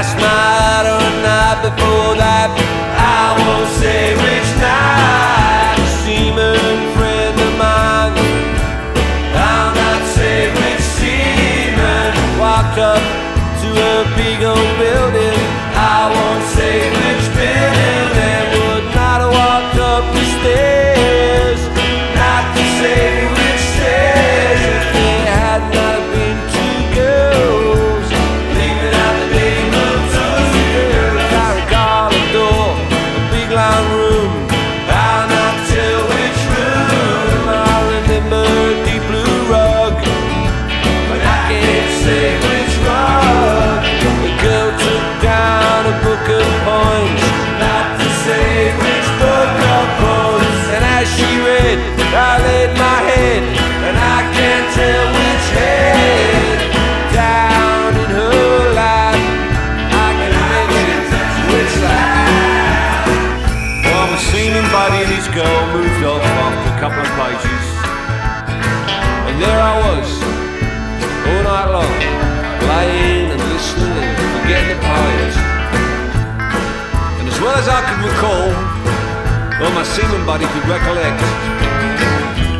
Last night seaman could recollect,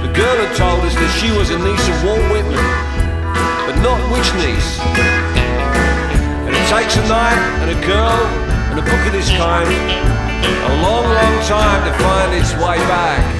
the girl had told us that she was a niece of Walt Whitman, but not which niece. And it takes a night and a girl and a book of this kind a long, long time to find its way back.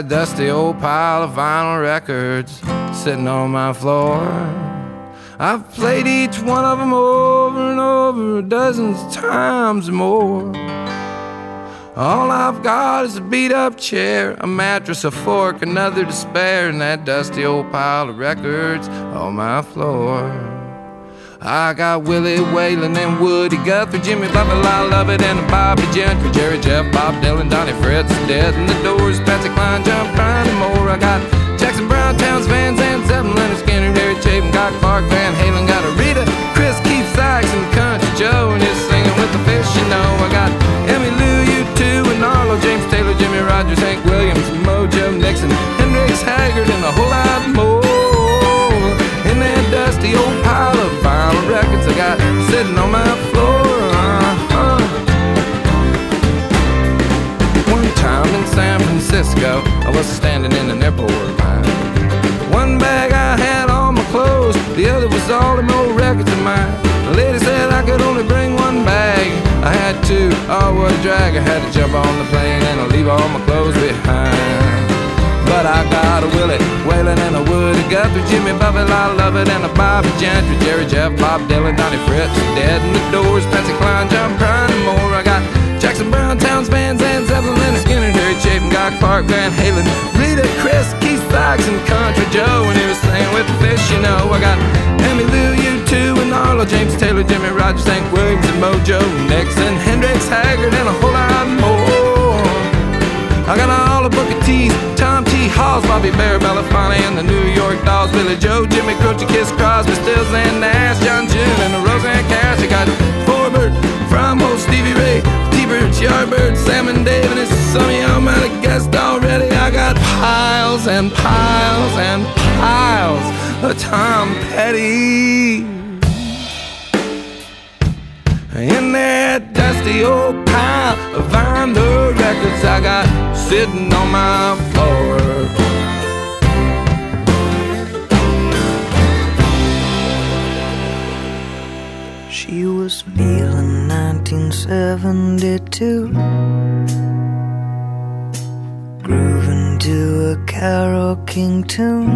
A dusty old pile of vinyl records sitting on my floor. I've played each one of them over and over dozens of times more. All I've got is a beat up chair, a mattress, a fork, another to spare, and that dusty old pile of records on my floor. I got Willie Whalen and Woody Guthrie, Jimmy Buffett, I love it, and Bobbie Gentry, Jerry Jeff, Bob Dylan, Donnie Fritts, Dead in the Doors, Patsy Cline, John Prine, and more. I got Jackson Browne, Townes, Van Zandt, Zeppelin, Lynyrd Skynyrd, Harry Chapin, Cock Clark, Van Halen, got a Rita, Kris, Keith Sykes, and Country Joe, and he's singing with the fish, you know. I got Emmylou, U2, and Arlo, James Taylor, Jimmy Rogers, Hank Williams, Mojo Nixon, Hendrix Haggard, and a whole lot more. Dusty old pile of vinyl records I got sitting on my floor. Uh-huh. One time in San Francisco, I was standing in an airport line. One bag I had all my clothes, the other was all them old records of mine. The lady said I could only bring one bag. I had two, oh what a drag. I had to jump on the plane and leave all my clothes behind. But I got a Willie Whalen and a Woody Guthrie, Jimmy Buffett, I love it, and a Bobbie Gentry, Jerry Jeff, Bob Dylan, Donnie Fritts, Dead in the Doors, Patsy Cline, John Prine, and more. I got Jackson Browne, Townes, Van Zandt, Zeppelin, Skynyrd, Harry Chapin, Guy Clark, Van Halen, Rita, Kris, Keith Sykes, and Country Joe. And he was singing with the fish, you know. I got Emmylou, U2, and Arlo, James Taylor, Jimmy Rogers, Hank Williams, and Mojo, Nixon, Hendrix, Haggard, and a whole lot more. I got all the Booker T's, Tom T. Halls, Bobby Bare, Belafonte, and the New York Dolls, Billy Joe, Jimmy Croce, Kiss Crosby, Stills, and Nash, John June, and the Rosanne Cash. I got Forbert, Frommo, Stevie Ray, T-Bird, Yardbird, Sam and Dave, and it's some of y'all might have guessed already. I got piles and piles and piles of Tom Petty. In that dusty old pile of vinyl records I got sitting on my floor. Was feeling 1972. Grooving to a Carole King tune.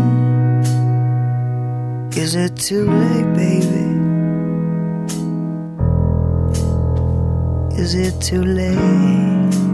Is it too late, baby? Is it too late?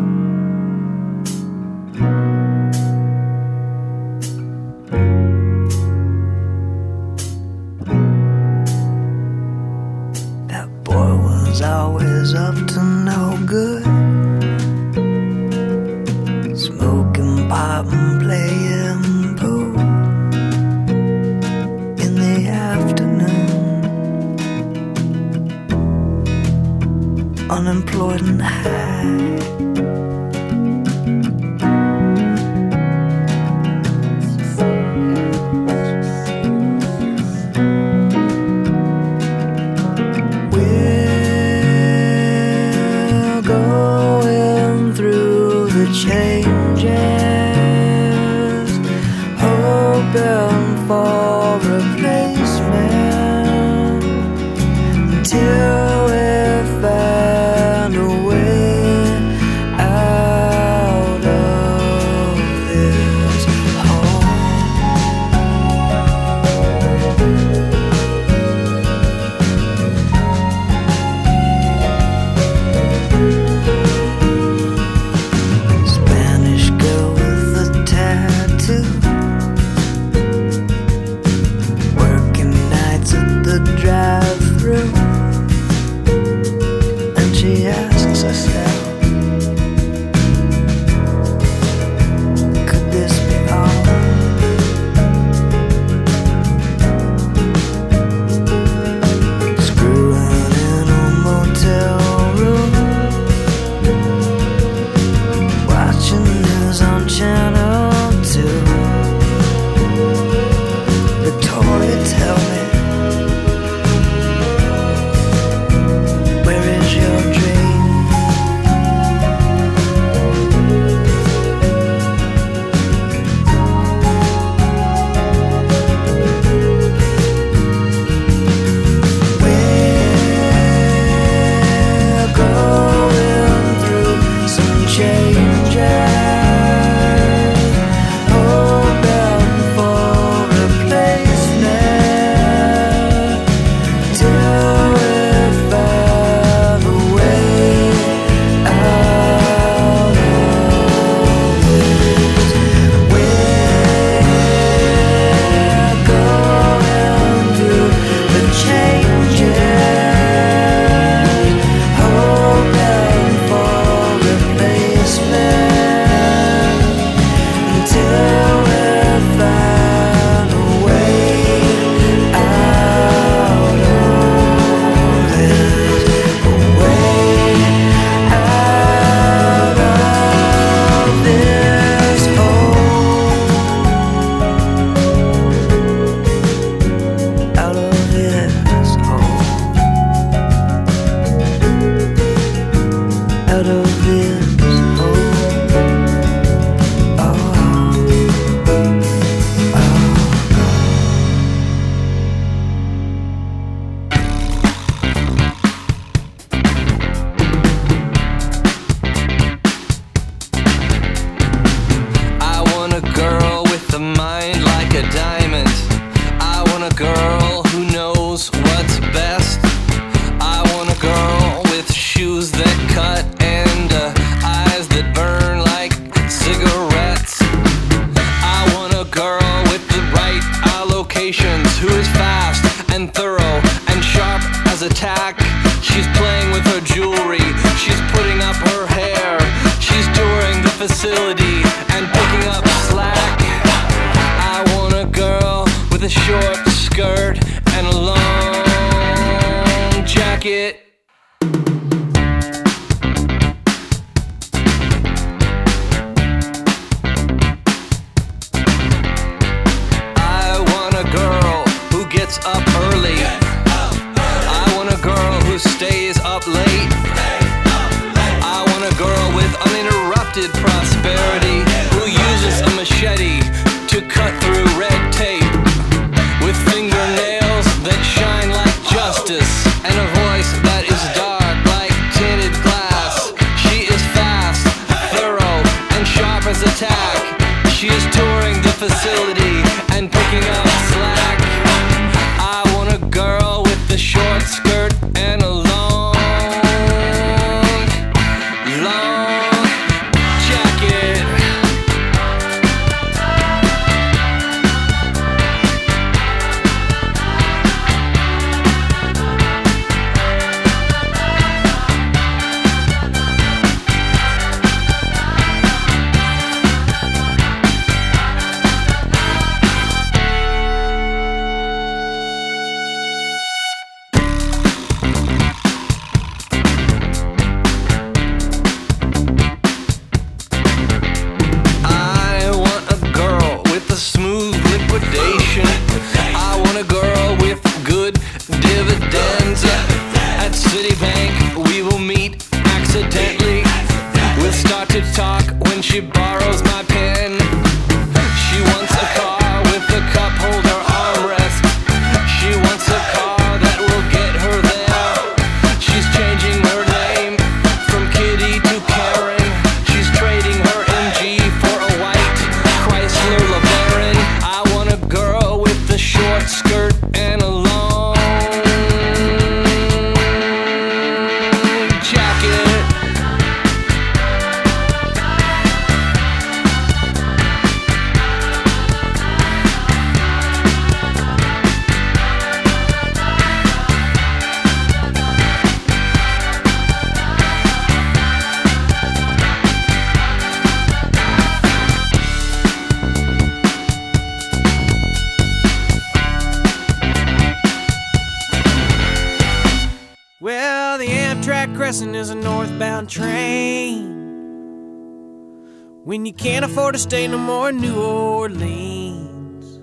to stay no more in New Orleans.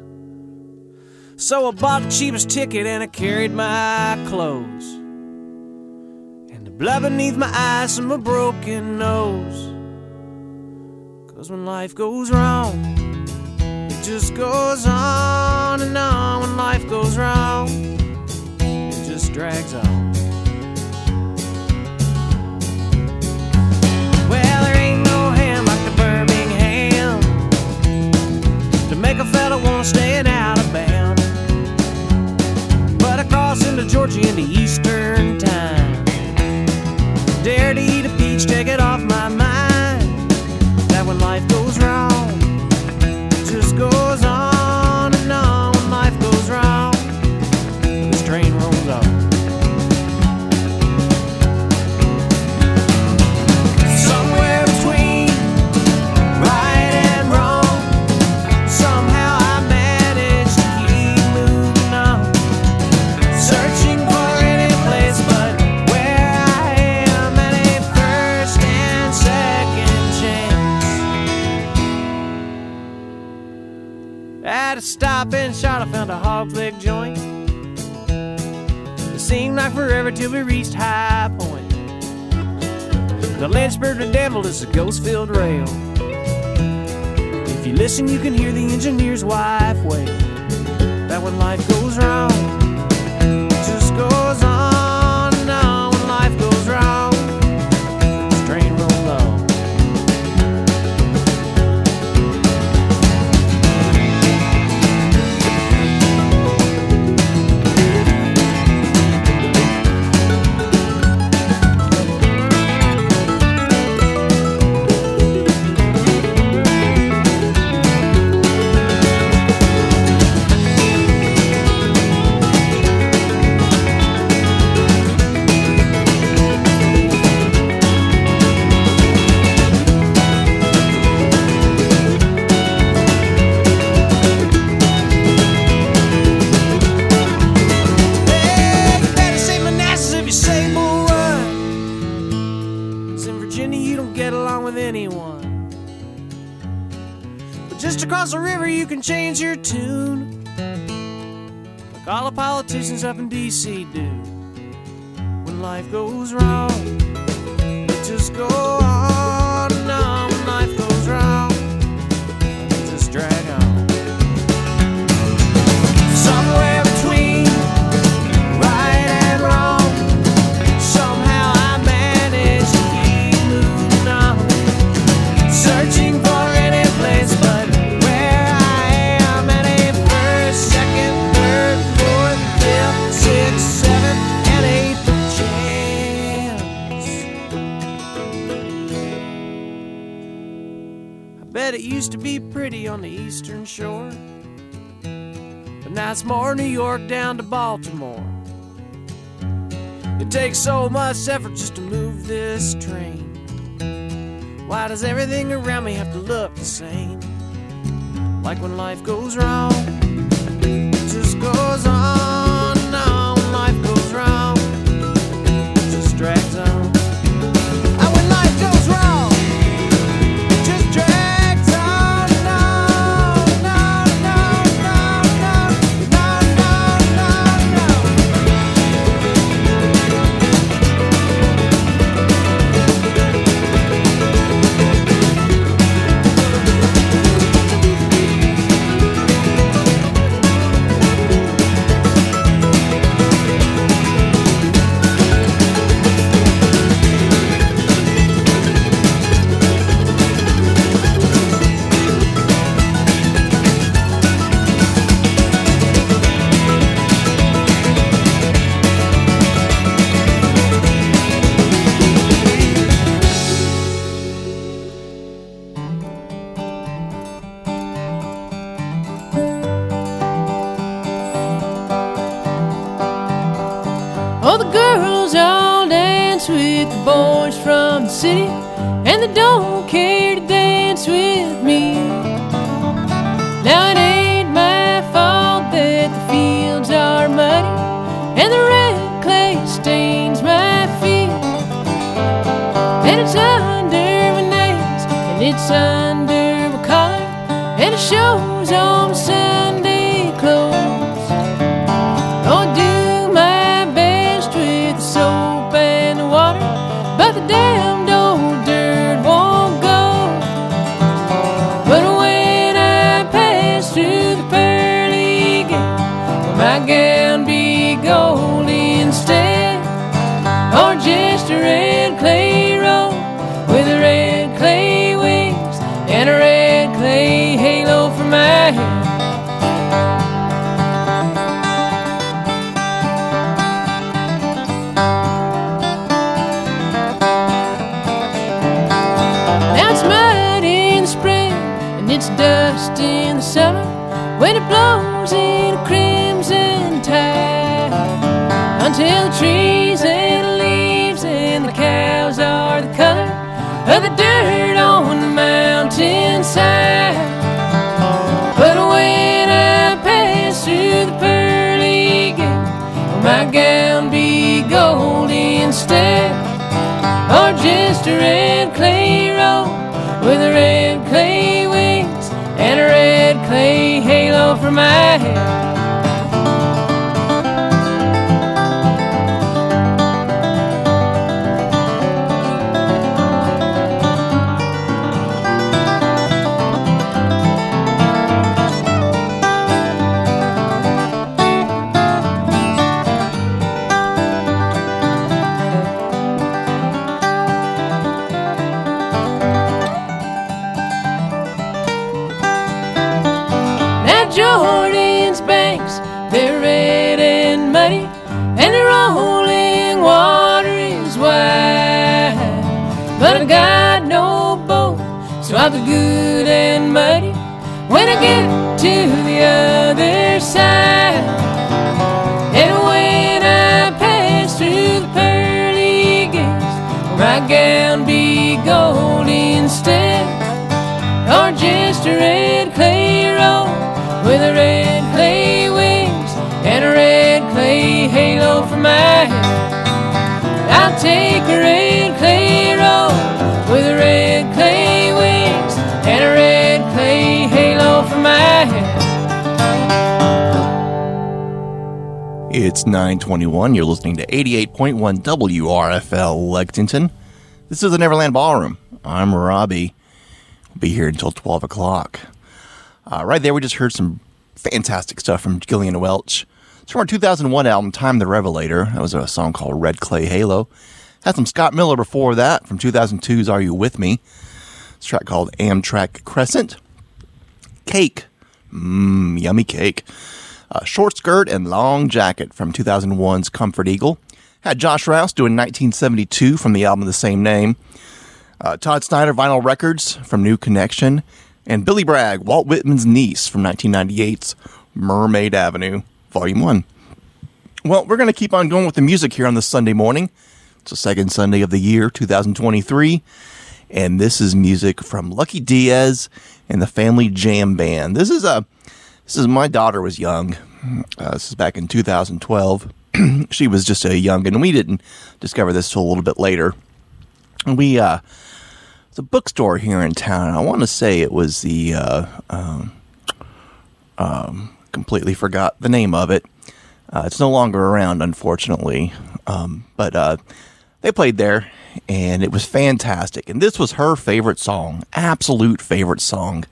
So I bought the cheapest ticket and I carried my clothes. And the blood beneath my eyes and my broken nose. Cause when life goes wrong, it just goes on and on. When life goes wrong, it just drags on. Easy. east. forever till we reached High Point. The Lynchburg to Devil is a ghost-filled rail. If you listen, you can hear the engineer's wife wail. That when life goes wrong. seasons up in D.C., dude. said it used to be pretty on the eastern shore. But now it's more New York down to Baltimore. It takes so much effort just to move this train. Why does everything around me have to look the same? Like when life goes wrong, it just goes on. a red clay robe, with a red clay wings and a red clay halo for my head. take a red clay road with red clay wings and a red clay halo for my head. It's 921. You're listening to 88.1 WRFL Lexington. This is the Neverland Ballroom. I'm Robbie. I'll be here until 12 o'clock. Uh, right there, we just heard some fantastic stuff from Gillian Welch. It's from our 2001 album, Time the Revelator. That was a song called Red Clay Halo. Had some Scott Miller before that from 2002's Are You With Me? It's track called Amtrak Crescent. Cake. Mmm, yummy cake. Uh, short skirt and long jacket from 2001's Comfort Eagle. Had Josh Rouse doing 1972 from the album of the same name. Uh, Todd Snider Vinyl Records from New Connection. And Billy Bragg, Walt Whitman's niece from 1998's Mermaid Avenue, Volume 1. Well, we're going to keep on going with the music here on this Sunday morning. It's the second Sunday of the year, 2023. And this is music from Lucky Diaz and the Family Jam Band. This is a this is my daughter was young. Uh, this is back in 2012. she was just a young, and we didn't discover this till a little bit later. We uh, it's a bookstore here in town. I want to say it was the uh, um, um, completely forgot the name of it. Uh, it's no longer around, unfortunately. Um, but uh, they played there, and it was fantastic. And this was her favorite song, absolute favorite song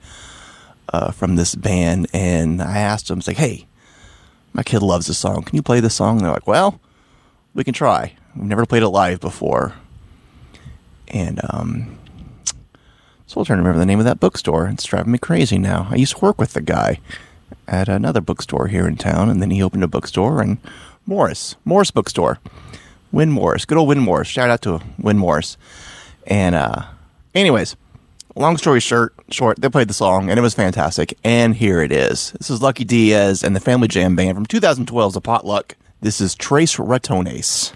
uh, from this band. And I asked them, like, hey, my kid loves this song. Can you play this song? And they're like, well, we can try. We've never played it live before. And um, so I'm trying to remember the name of that bookstore. It's driving me crazy now. I used to work with the guy at another bookstore here in town, and then he opened a bookstore in Morris, Morris Bookstore. Wyn Morris, good old Wyn Morris. Shout out to Wyn Morris. And uh, anyways, long story short, short, they played the song and it was fantastic. And here it is. This is Lucky Diaz and the Family Jam Band from 2012's A Potluck. This is Tres Ratones.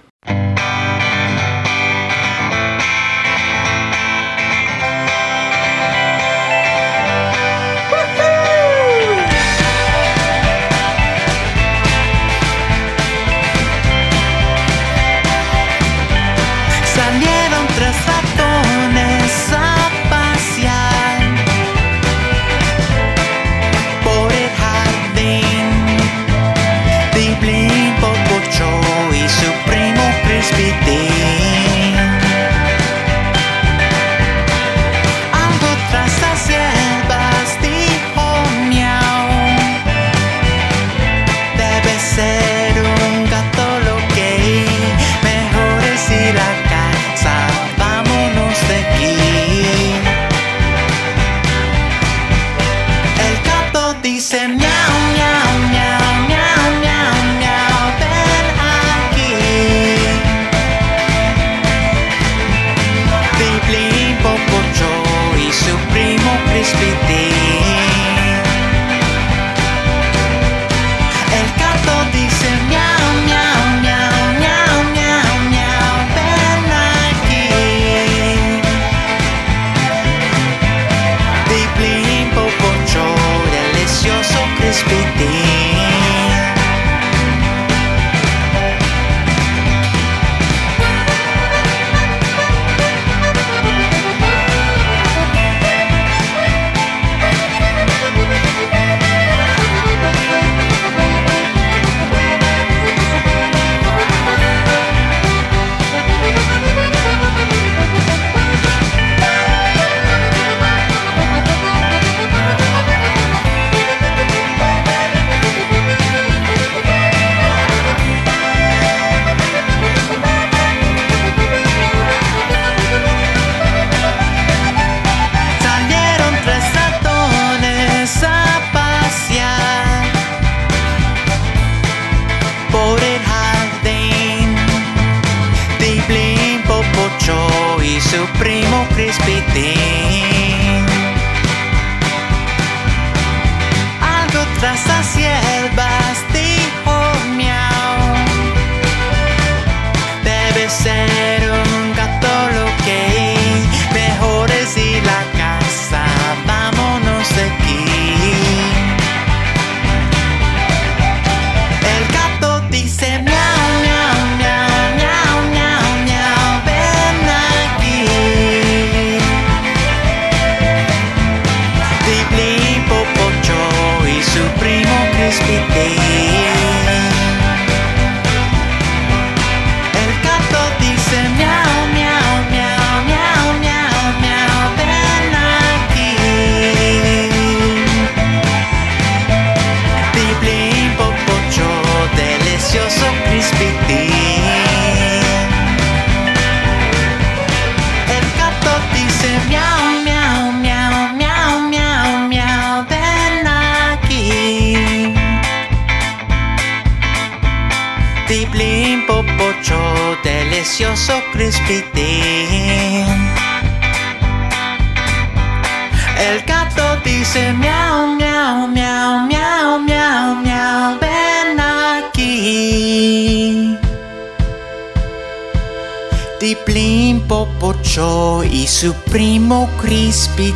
Tiplin Popocho y su primo Crispy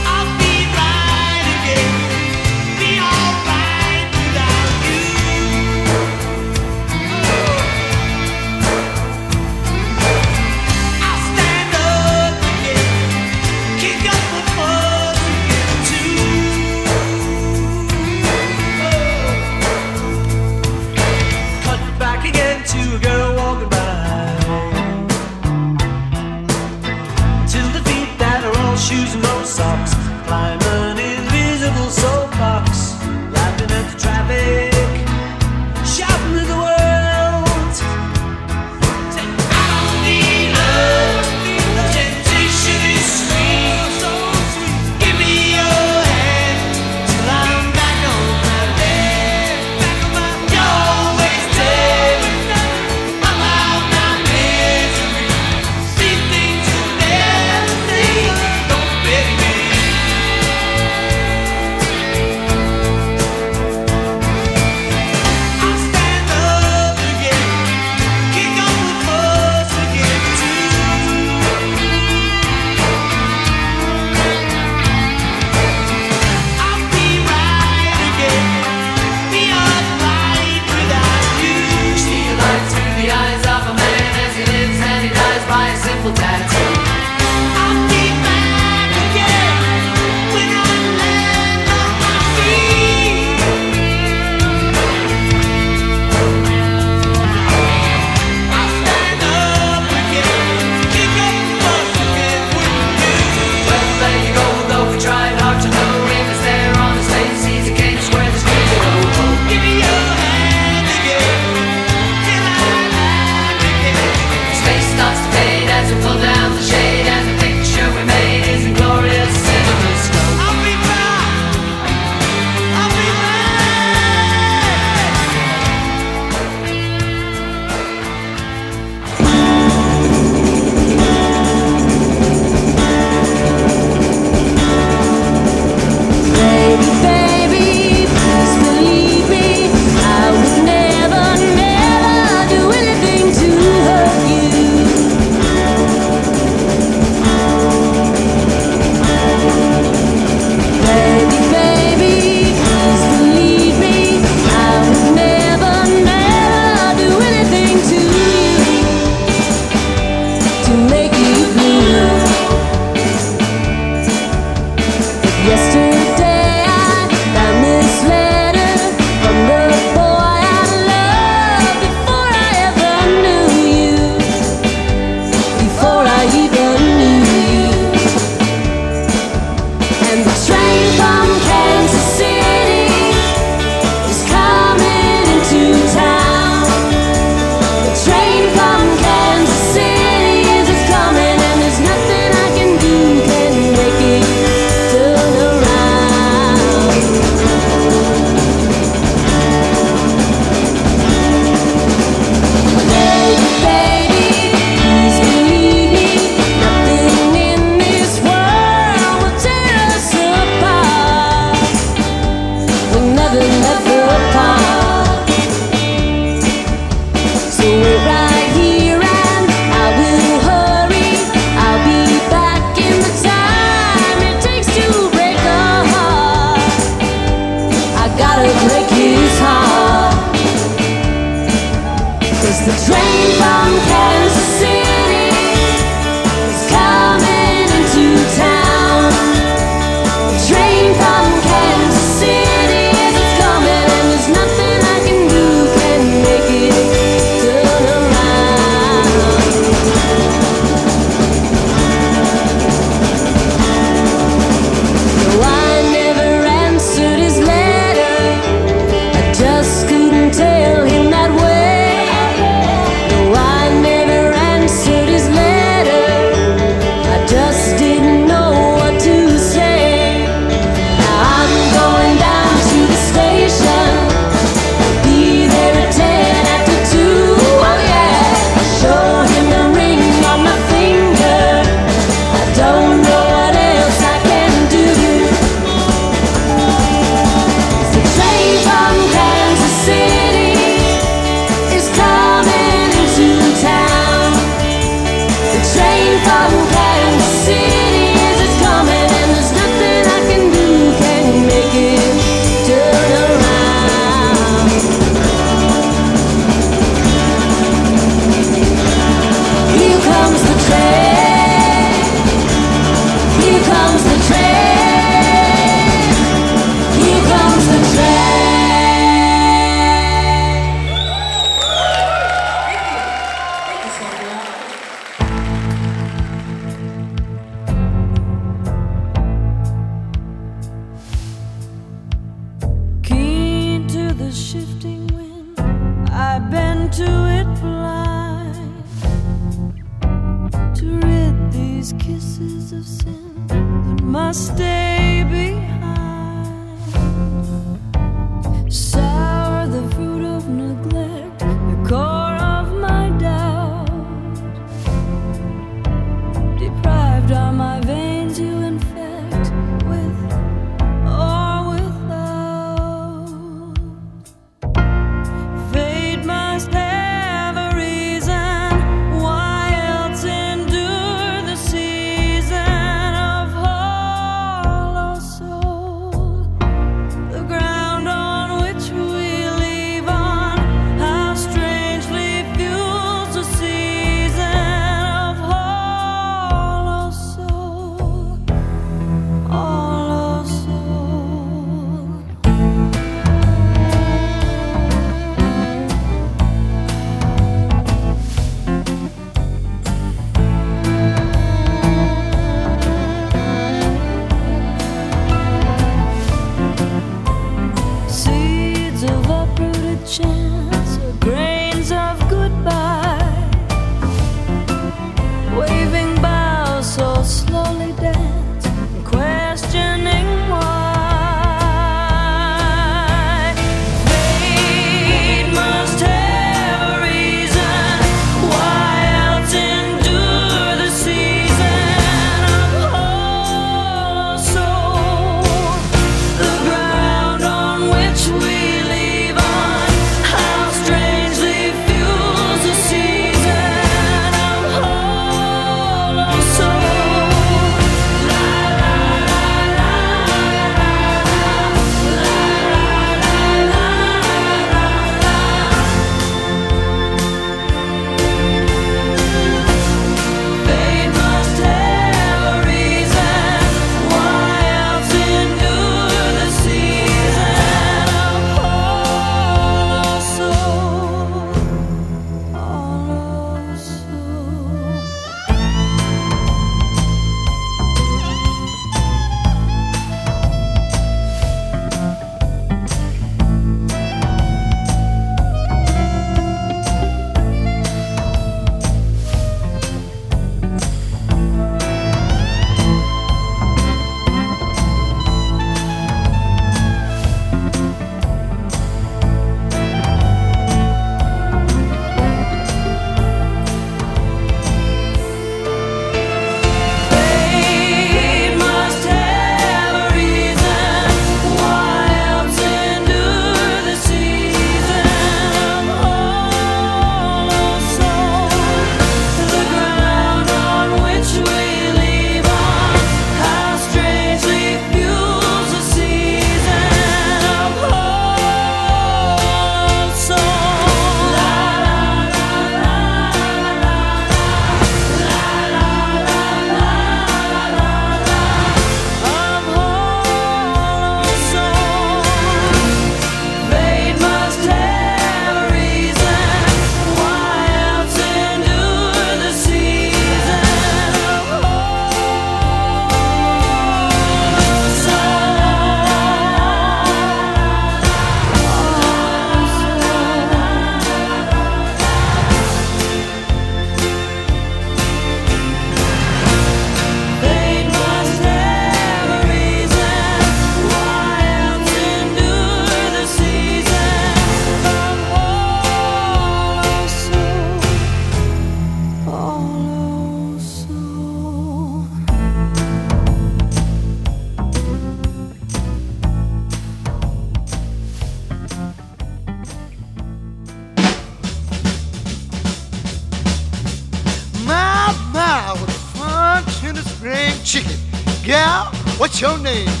spring chicken. Gal, what's your name?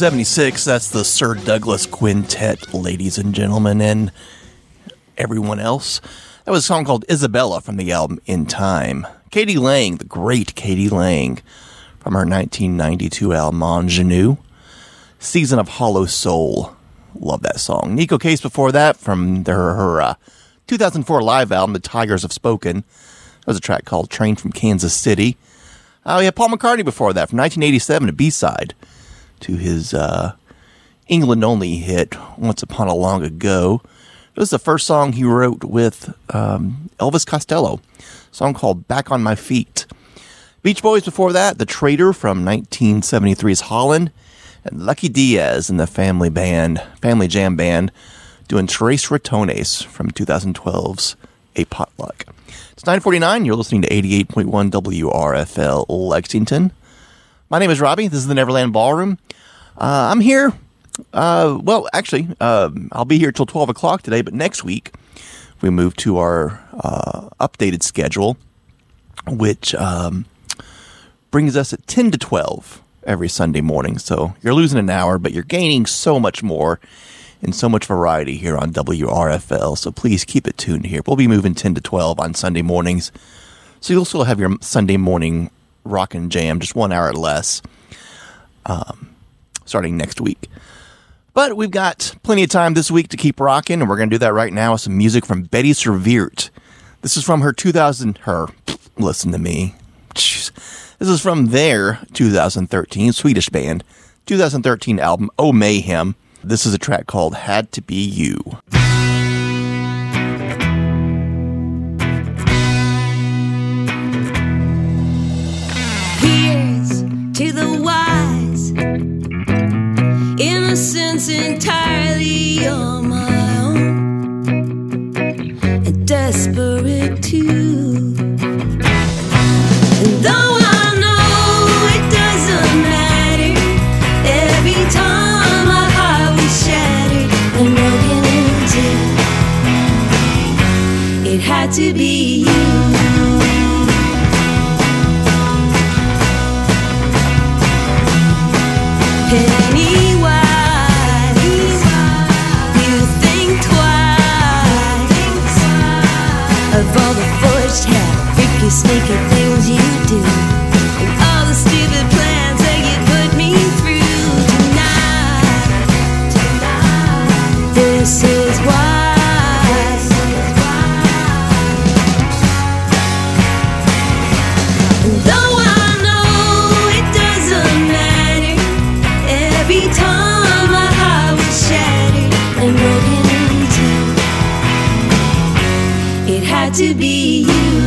1976, that's the Sir Douglas Quintet, ladies and gentlemen, and everyone else. That was a song called Isabella from the album In Time. k.d. lang, the great k.d. lang, from her 1992 album Ingenue. Season of Hollow Soul. Love that song. Neko Case before that from their, her uh, 2004 live album, The Tigers Have Spoken. That was a track called Train from Kansas City. Uh, yeah, Paul McCartney before that from 1987, a B-side to his uh, England only hit Once Upon a Long Ago. It was the first song he wrote with um, Elvis Costello, song called Back on My Feet. Beach Boys before that, The Trader from 1973's Holland, and Lucky Diaz and the Family Band, Family Jam Band, doing Tres Ratones from 2012's A Potluck. It's 949, you're listening to 88.1 WRFL Lexington. My name is Robbie. This is the Neverland Ballroom. Uh, I'm here. Uh, well, actually, um I'll be here till 12 o'clock today, but next week we move to our uh, updated schedule, which um, brings us at 10 to 12 every Sunday morning. So you're losing an hour, but you're gaining so much more and so much variety here on WRFL. So please keep it tuned here. We'll be moving 10 to 12 on Sunday mornings. So you'll still have your Sunday morning rock and jam, just one hour less, um, starting next week. But we've got plenty of time this week to keep rocking, and we're going to do that right now with some music from Bettie Serveert. This is from her 2000, her, listen to me. Jeez. This is from their 2013 Swedish band, 2013 album, Oh Mayhem. This is a track called Had to Be You. Innocence entirely on my own, and desperate too. And though I know it doesn't matter, every time my heart was shattered and broken it had to be be you.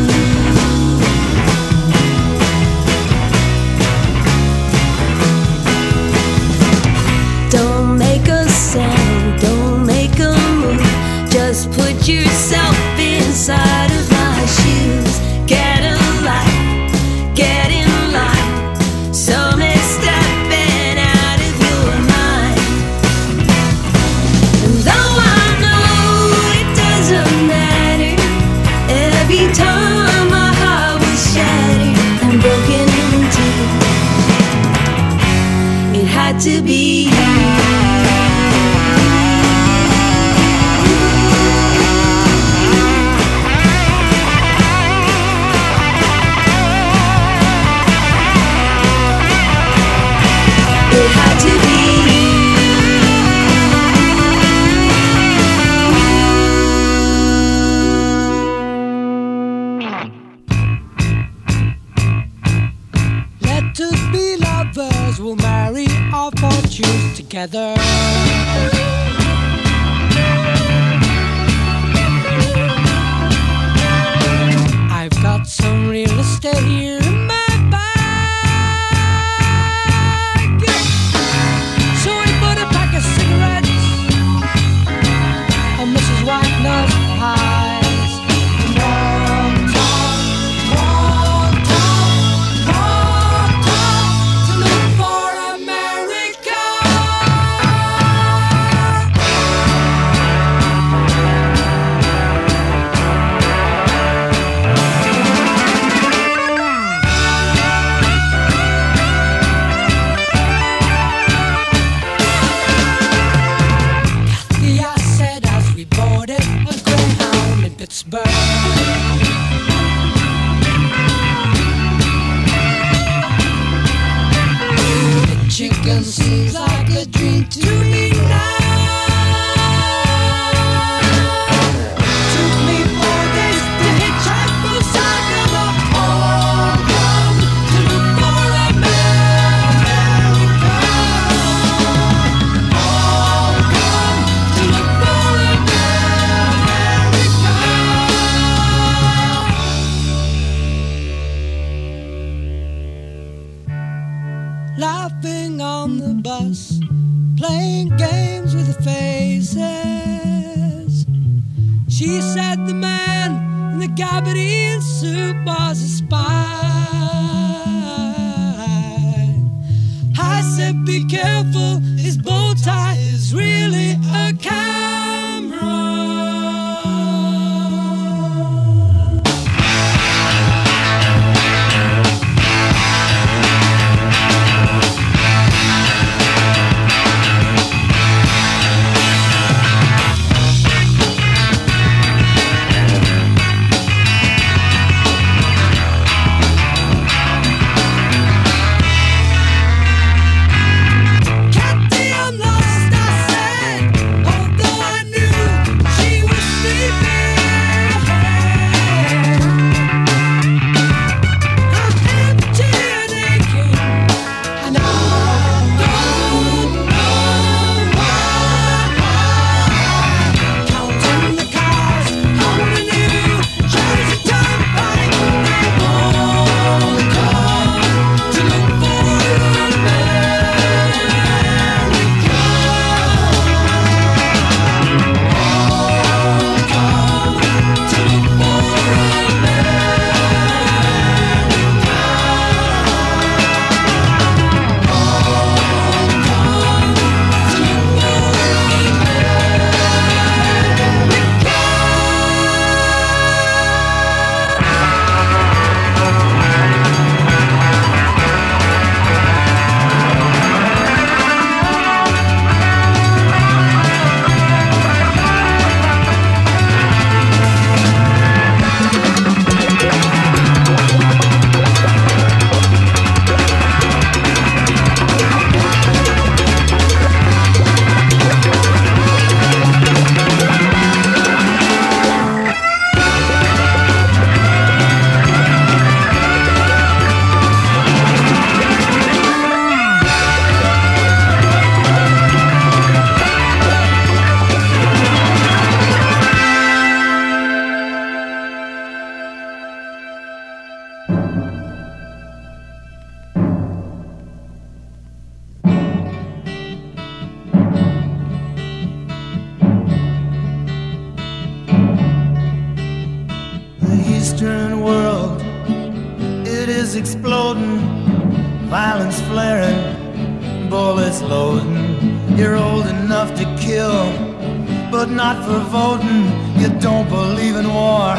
But not for voting. You don't believe in war,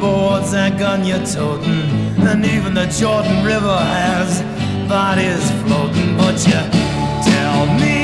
what's that gun you're toting? And even the Jordan River has bodies floating, but you tell me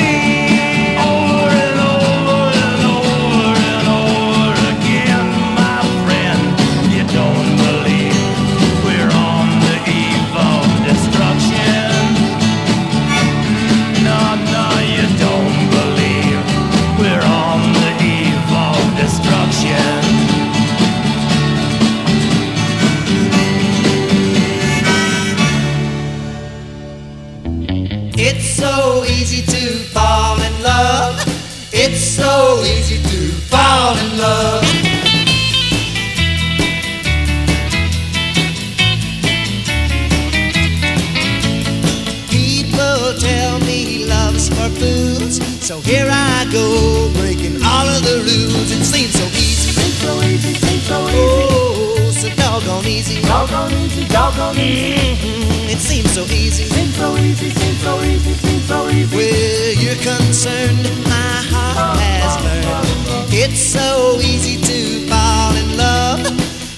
doggone easy, doggone easy, easy. It seems so easy, seems so easy, seems so easy, seems so easy. Where you're concerned, my heart has learned. It's so easy to fall in love.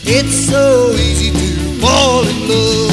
It's so easy to fall in love.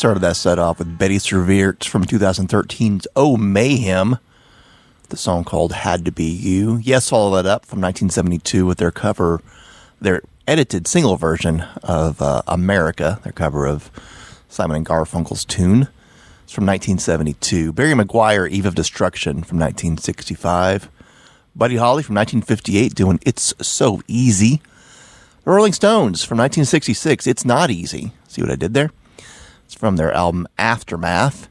Started that set off with Bettie Serveert from 2013's Oh Mayhem, the song called Had to Be You. Yes, followed that up from 1972 with their cover, their edited single version of uh, America, their cover of Simon and Garfunkel's tune. It's from 1972. Barry McGuire, Eve of Destruction from 1965. Buddy Holly from 1958 doing It's So Easy. The Rolling Stones from 1966, It's Not Easy. See what I did there? It's from their album Aftermath.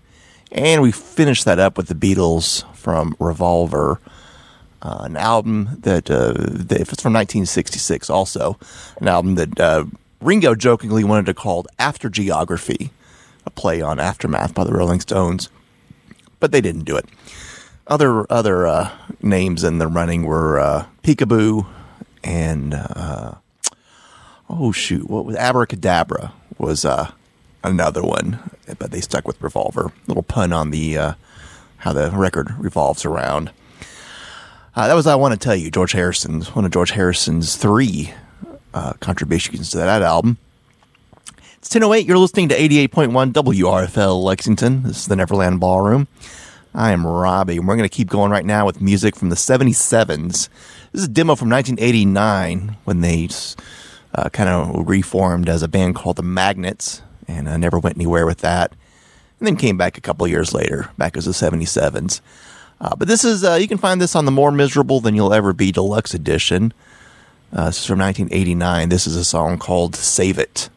And we finished that up with the Beatles from Revolver, uh, an album that, uh, that if it's from 1966 also, an album that uh, Ringo jokingly wanted to call After Geography, a play on Aftermath by the Rolling Stones, but they didn't do it. Other other uh, names in the running were uh, Peekaboo and uh, oh shoot, what was Abracadabra was uh, another one, but they stuck with Revolver. Little pun on the uh, how the record revolves around. Uh, that was I want to tell you, George Harrison's one of George Harrison's three uh, contributions to that album. It's 10.08. You're listening to 88.1 WRFL Lexington. This is the Neverland Ballroom. I am Robbie, and we're going to keep going right now with music from the 77s. This is a demo from 1989 when they uh, kind of reformed as a band called the Magnets, and I never went anywhere with that. And then came back a couple years later, back as the 77s. Uh, but this is, uh, you can find this on the More Miserable Than You'll Ever Be Deluxe Edition. Uh, this is from 1989. This is a song called Save It.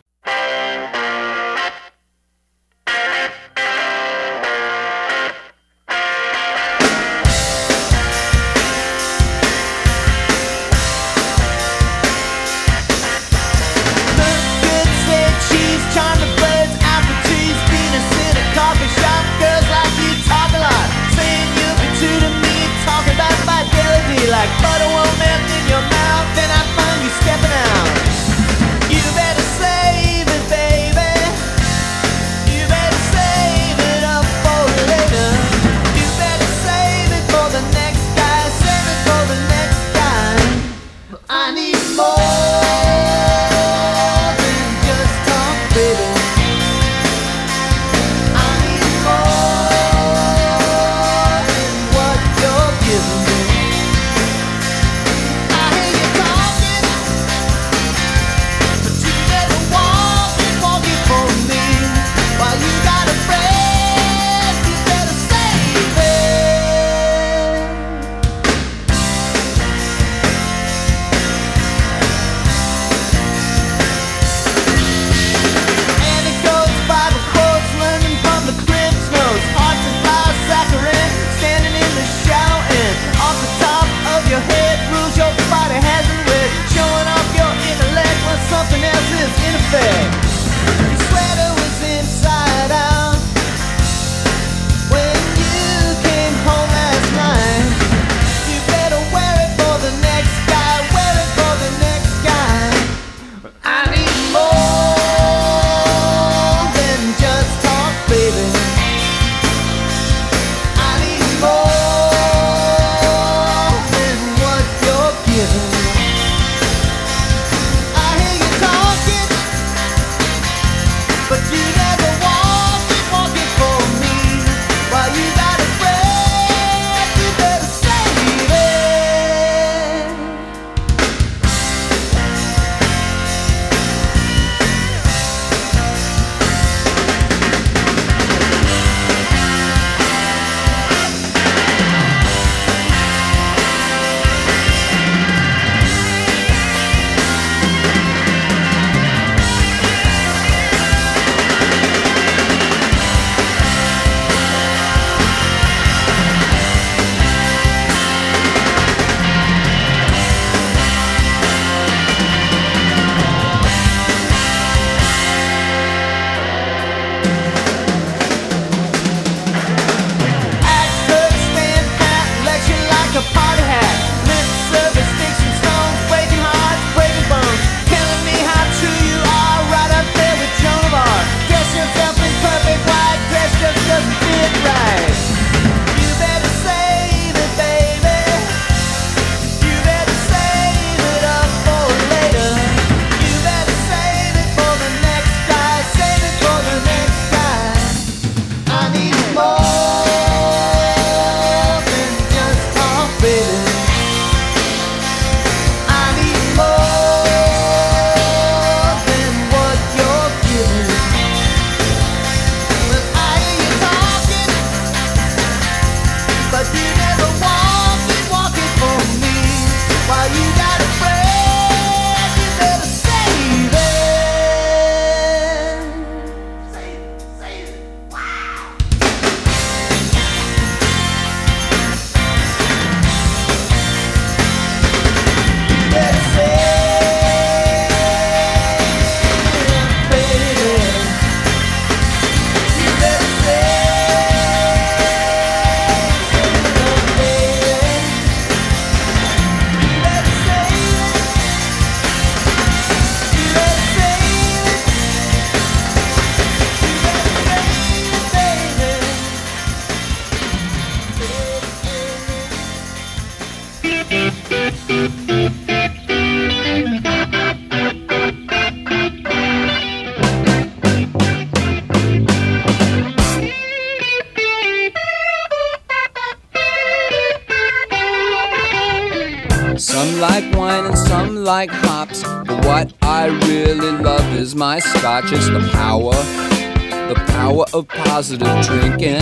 Positive drinking.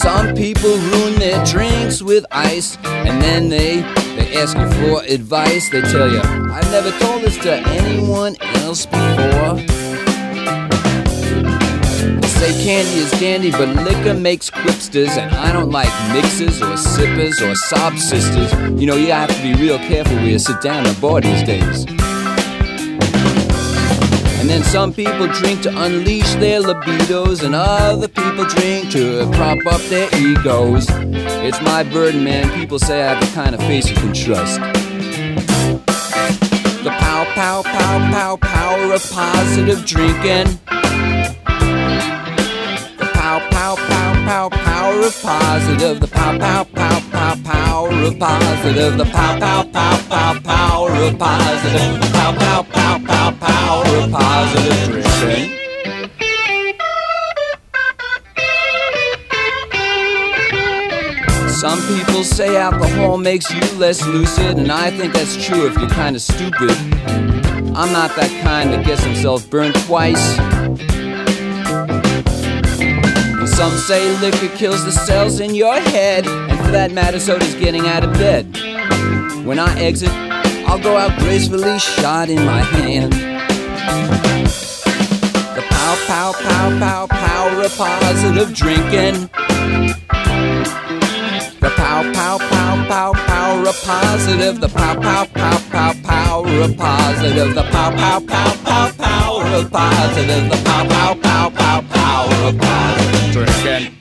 Some people ruin their drinks with ice, and then they they ask you for advice. They tell you, I've never told this to anyone else before. They say candy is dandy, but liquor makes quipsters, and I don't like mixers or sippers or sob sisters. You know, you have to be real careful where you sit down at bar these days. And then some people drink to unleash their libidos, and other people drink to prop up their egos. It's my burden, man. People say I have the kind of face you can trust. The pow, pow, pow, pow, power of positive drinking. The pow, pow, pow, pow, power of positive. The pow, pow, pow, pow, power of positive. The pow, pow, pow, pow, power of positive. The pow, pow, pow, pow, power of positive drinking. Some people say alcohol makes you less lucid, and I think that's true if you're kinda stupid. I'm not that kind that gets himself burned twice. And some say liquor kills the cells in your head, for that matter, so does getting out of bed. When I exit, I'll go out gracefully, shot in my hand. The pow, pow, pow, pow, of positive drinking. The pow, pow, pow, pow, of positive. The pow, pow, pow, pow, of positive. The pow, pow, pow, pow, of positive. The pow, pow, pow, pow, of positive drinking.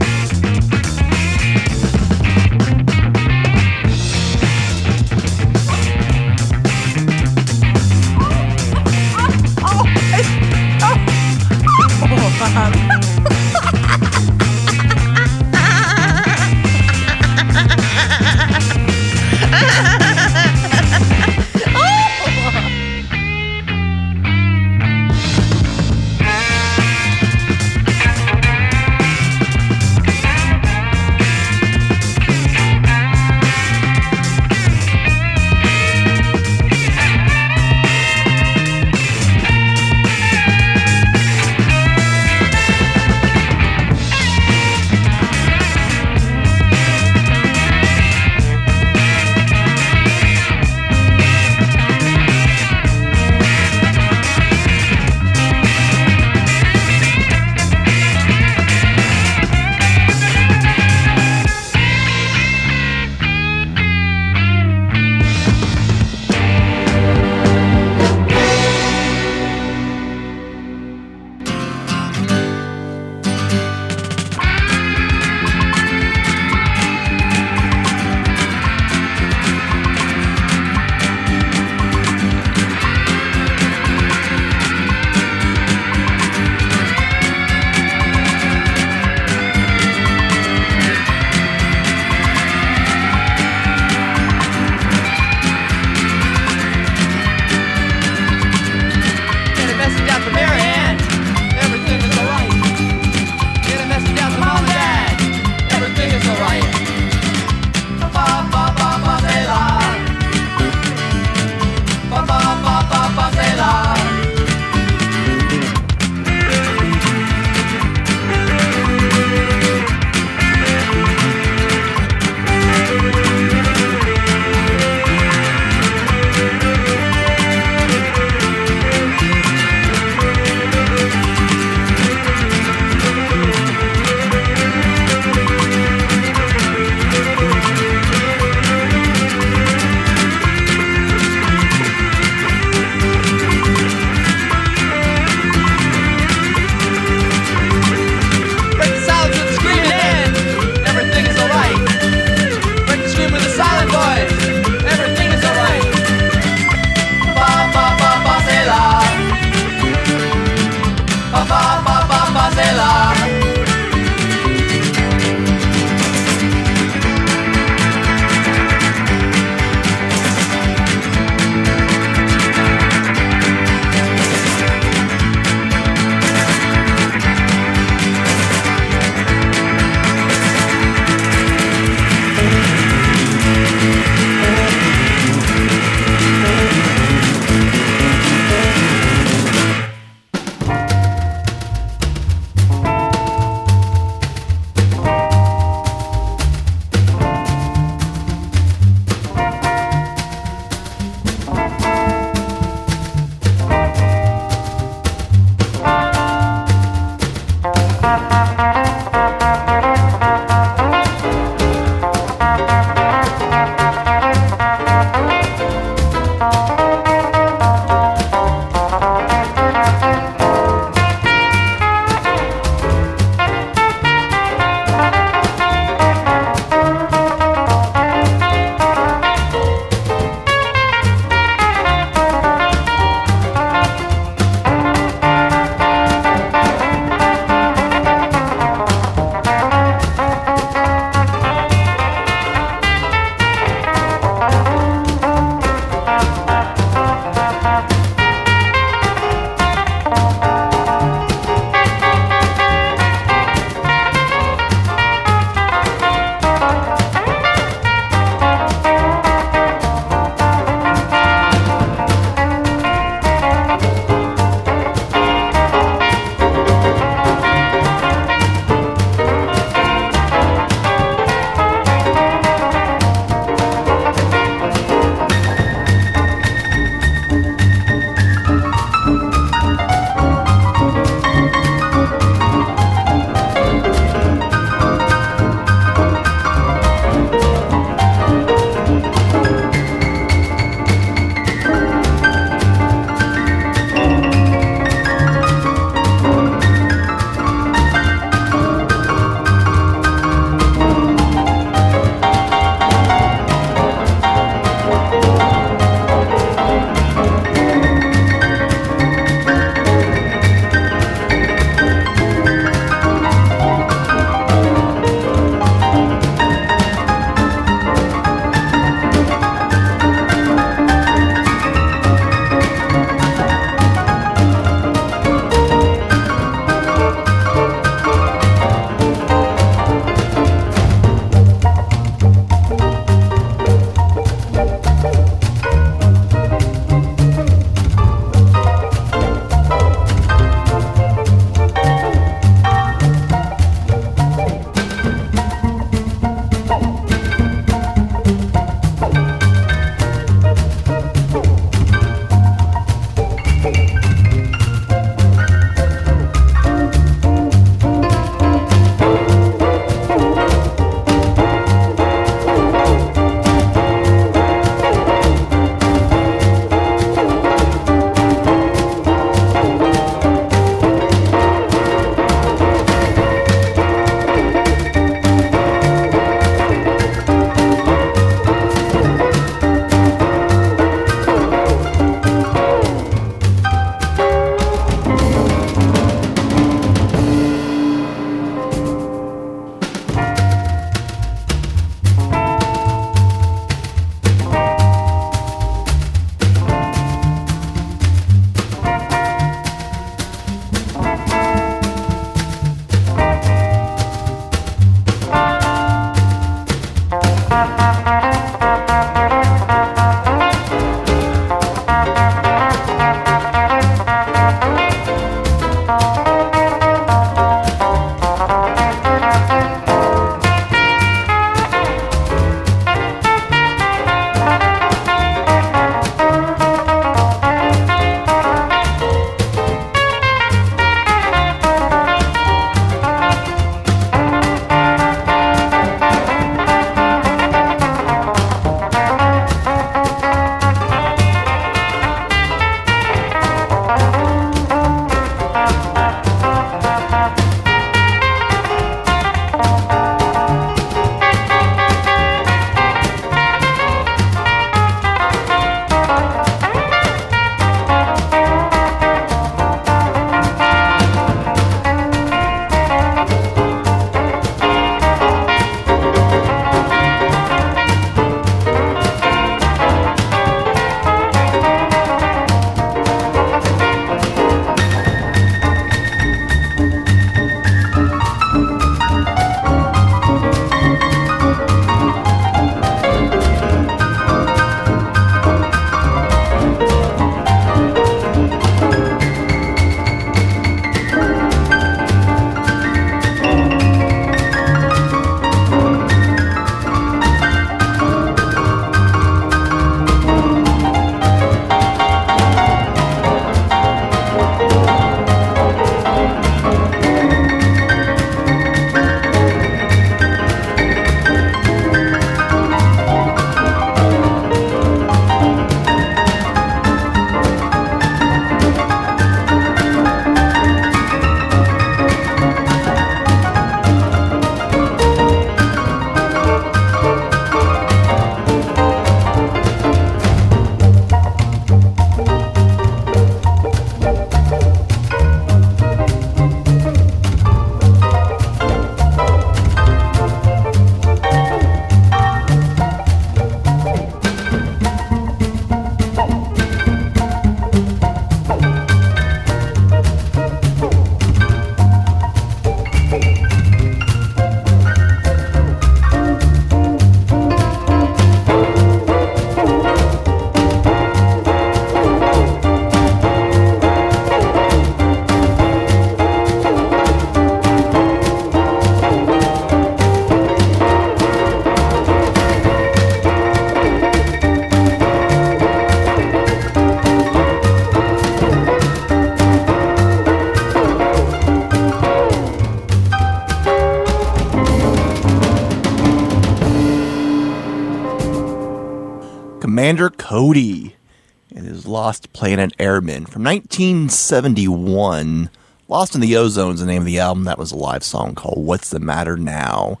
Planet Airmen from 1971. Lost in the Ozone's the name of the album. That was a live song called What's the Matter Now?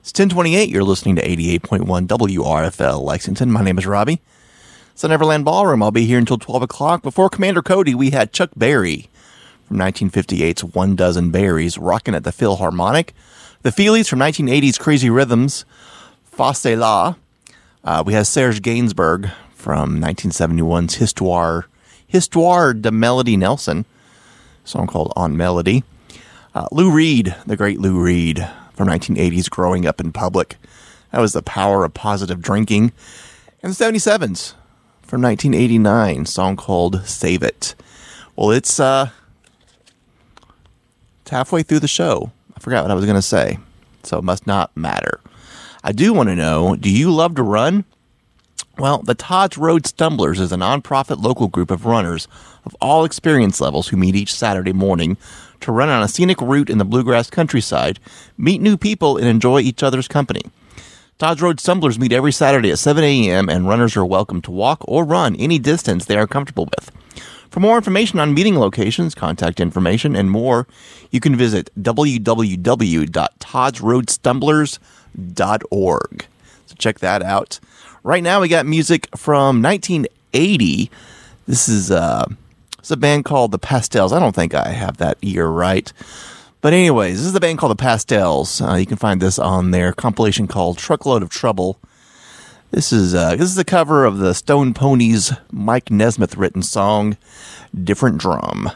It's 1028. You're listening to 88.1 WRFL Lexington. My name is Robbie. It's the Neverland Ballroom. I'll be here until 12 o'clock. Before Commander Cody, we had Chuck Berry from 1958's One Dozen Berries, rocking at the Philharmonic. The Feelies from 1980's Crazy Rhythms, Fa Cé-La. Uh, we have Serge Gainsbourg from 1971's Histoire, Histoire de Melody Nelson, song called En Melody. Uh, Lou Reed, the great Lou Reed from 1980's Growing Up in Public. That was the power of positive drinking. And the 77s from 1989, song called Save It. Well, it's uh, it's halfway through the show. I forgot what I was going to say, so it must not matter. I do want to know do you love to run? Well, the Todd's Road Stumblers is a nonprofit local group of runners of all experience levels who meet each Saturday morning to run on a scenic route in the bluegrass countryside, meet new people, and enjoy each other's company. Todd's Road Stumblers meet every Saturday at 7 a.m., and runners are welcome to walk or run any distance they are comfortable with. For more information on meeting locations, contact information, and more, you can visit www.toddsroadstumblers.org. So check that out. Right now, we got music from 1980. This is uh, a band called The Pastels. I don't think I have that year right. But anyways, this is a band called The Pastels. Uh, you can find this on their compilation called Truckload of Trouble. This is uh, this is a cover of the Stone Poneys Mike Nesmith written song "Different Drum."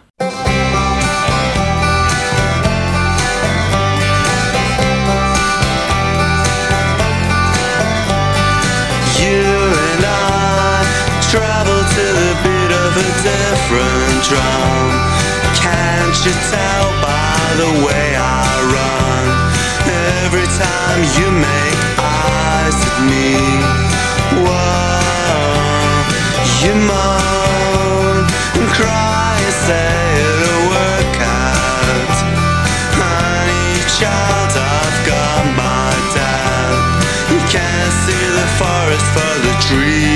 Different drum. Can't you tell by the way I run? Every time you make eyes at me, whoa, you moan and cry and say it'll work out. Honey, child, I've got my dad. You can't see the forest for the trees.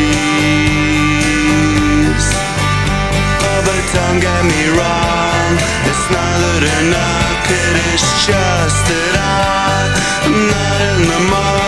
Not that enough. It is just that I'm not in the market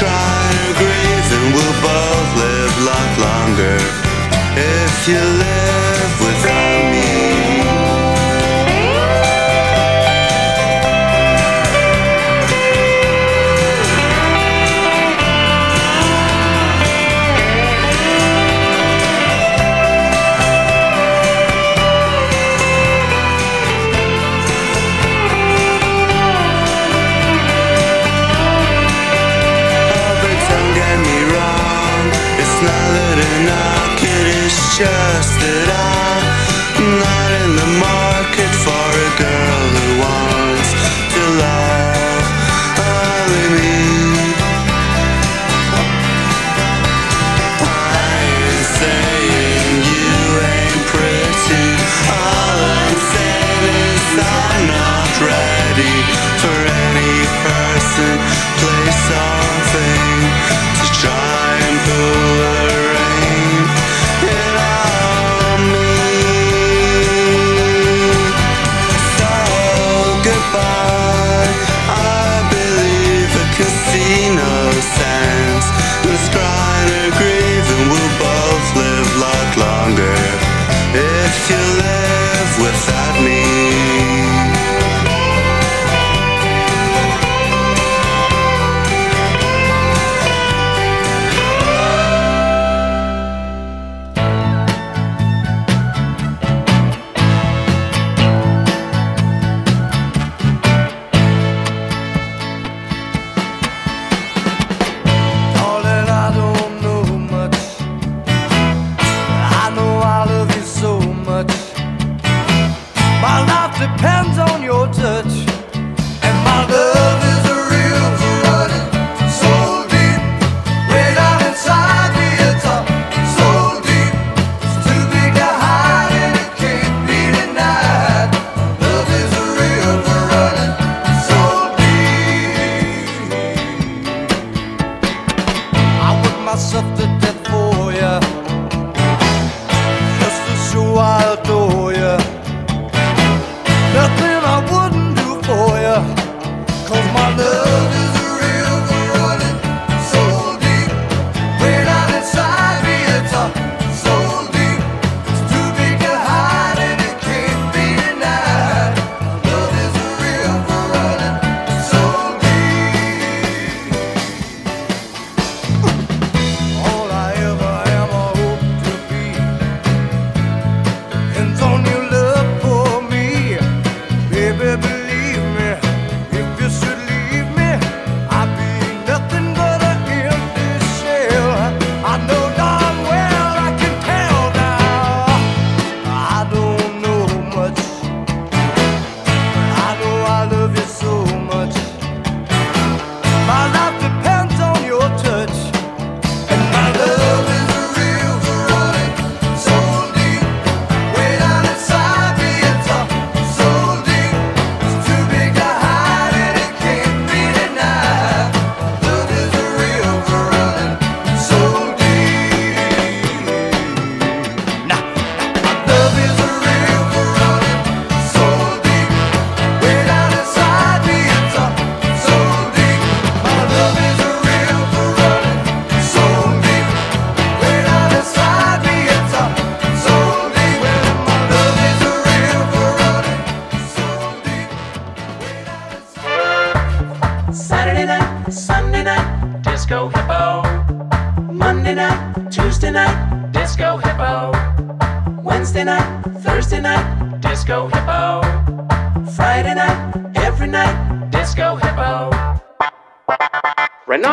crying or grieving will both live lot longer. If you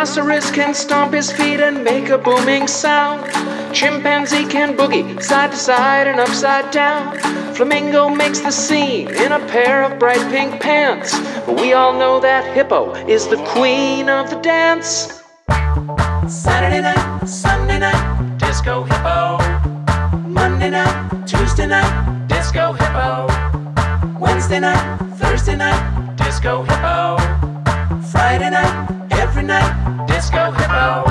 Rhinoceros can stomp his feet and make a booming sound. Chimpanzee can boogie side to side and upside down. Flamingo makes the scene in a pair of bright pink pants. But we all know that hippo is the queen of the dance. Saturday night, Sunday night, disco hippo. Monday night, Tuesday night, disco hippo. Wednesday night, Thursday night, disco hippo. Friday night, every night, disco hippo.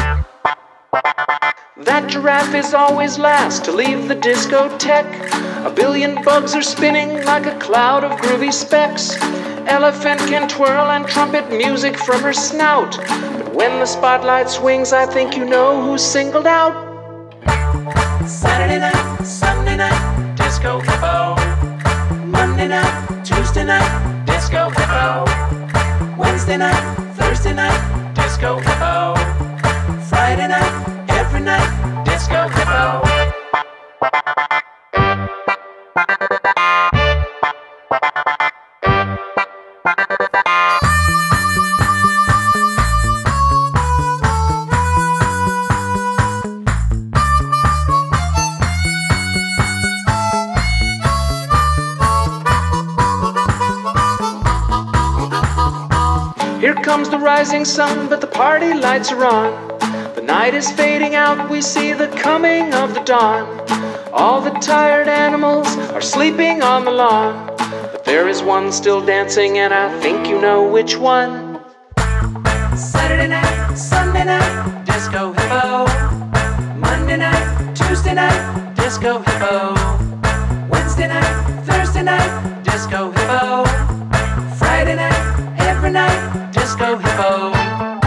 That giraffe is always last to leave the discotheque. A billion bugs are spinning like a cloud of groovy specks. Elephant can twirl and trumpet music from her snout. But when the spotlight swings, I think you know who's singled out. Saturday night, Sunday night, disco hippo. Monday night, Tuesday night, disco hippo. Wednesday night, Thursday night, disco hippo. Friday night, every night, disco hippo. Rising sun, but the party lights are on. The night is fading out, we see the coming of the dawn. All the tired animals are sleeping on the lawn. But there is one still dancing, and I think you know which one. Saturday night, Sunday night, disco hippo. Monday night, Tuesday night, disco hippo. Wednesday night, Thursday night, disco hippo. Friday night, night, disco hippo.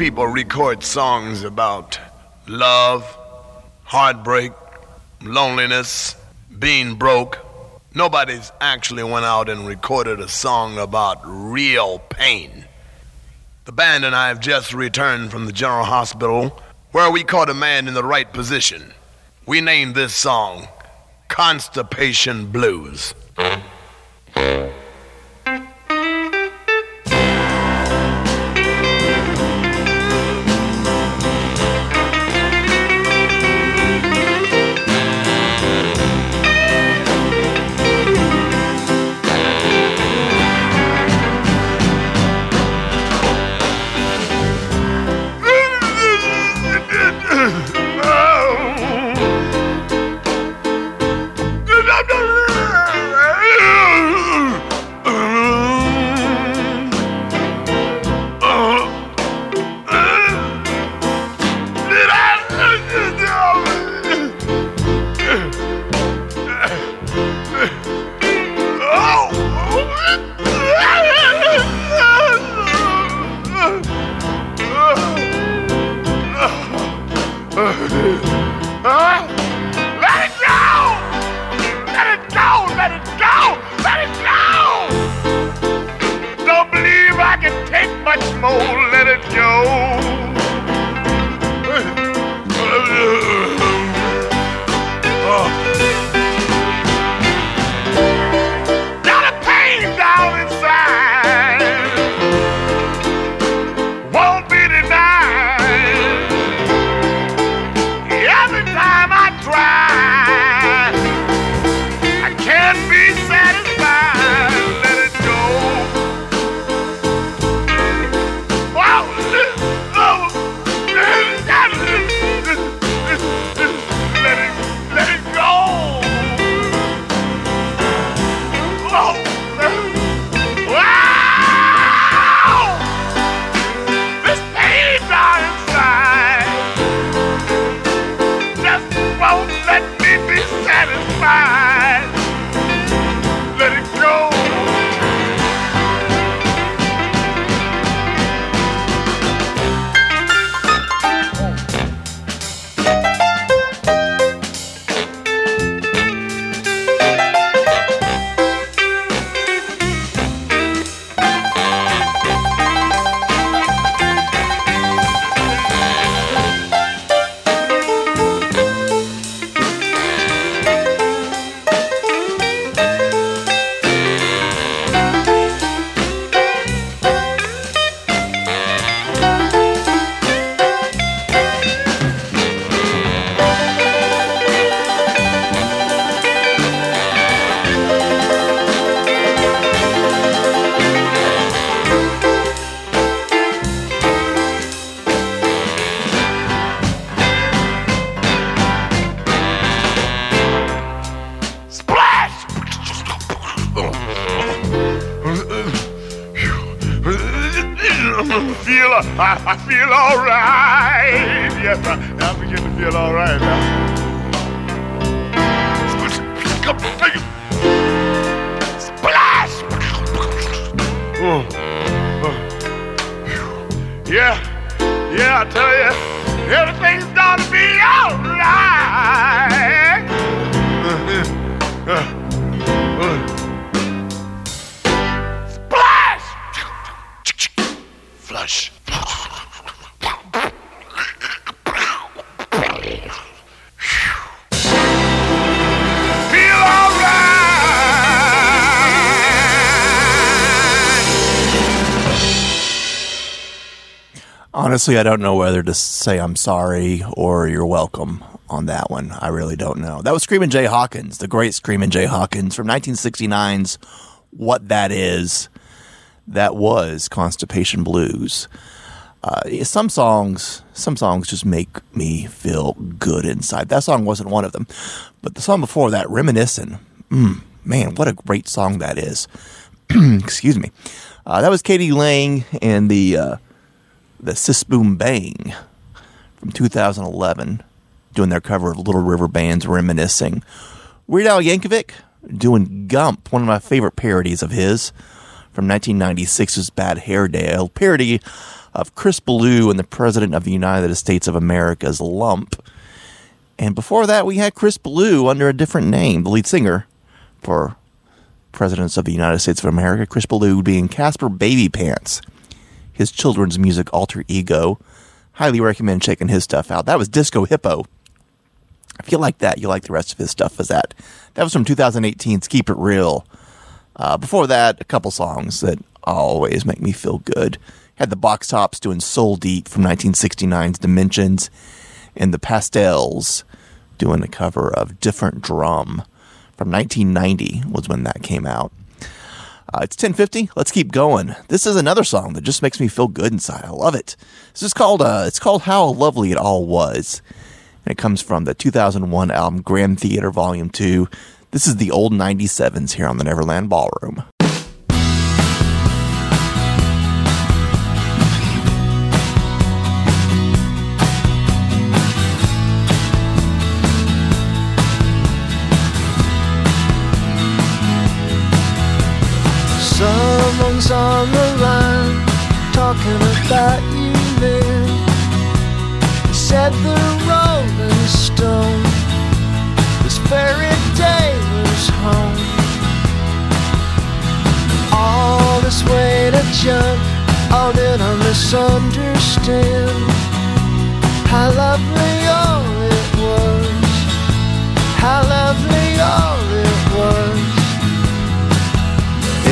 people record songs about love, heartbreak, loneliness, being broke. Nobody's actually went out and recorded a song about real pain. The band and I have just returned from the General Hospital where we caught a man in the right position. We named this song Constipation Blues. Honestly, I don't know whether to say I'm sorry or you're welcome on that one. I really don't know. That was Screamin' Jay Hawkins, the great Screamin' Jay Hawkins from 1969's What That Is. That was Constipation Blues. Uh, some songs, some songs just make me feel good inside. That song wasn't one of them, but the song before that, "Reminiscing," mm, man, what a great song that is. Excuse me. Uh, that was k.d. lang and the uh, the Siss Boom Bang from 2011, doing their cover of Little River Band's "Reminiscing." Weird Al Yankovic doing "Gump," one of my favorite parodies of his from 1996's Bad Hair Day, a parody of Chris Ballew and the President of the United States of America's Lump. And before that, we had Chris Ballew under a different name, the lead singer for Presidents of the United States of America. Chris Ballou being Casper Baby Pants, his children's music alter ego. Highly recommend checking his stuff out. That was Disco Hippo. If you like that, you like the rest of his stuff. Was that that was from 2018's Keep It Real. Uh, before that, a couple songs that always make me feel good. Had the Box Tops doing Soul Deep from 1969's Dimensions, and the Pastels doing a cover of Different Drum from 1990 was when that came out. Uh, it's 10:50. Let's keep going. This is another song that just makes me feel good inside. I love it. This is called uh, it's called How Lovely It All Was, and it comes from the 2001 album Grand Theater Volume Two. This is the old 97s here on the Neverland Ballroom. About you, man. Said the Rolling Stone this very day was home. All this way to jump, oh, did I misunderstand? How lovely all it was, how lovely all it was.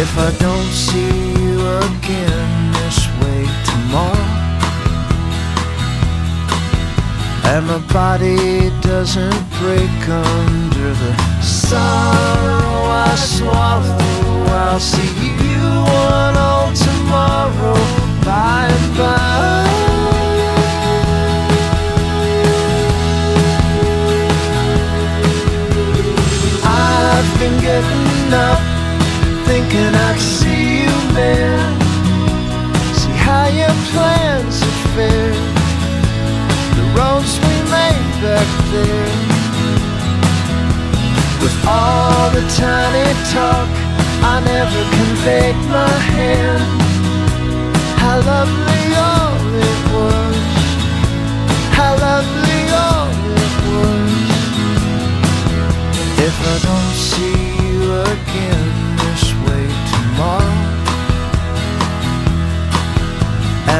If I don't see you again And my body doesn't break under the sorrow I swallow. I'll see you on old tomorrow, by and by. I've been getting up, thinking I could see you there. See how your plans are fair roads we made back then. With all the tiny talk, I never conveyed my hand. How lovely all it was. How lovely all it was. If I don't see you again.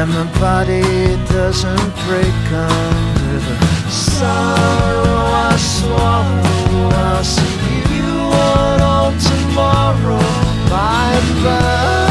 And my body doesn't break under the sorrow I swallow. I'll see you on tomorrow. Bye bye.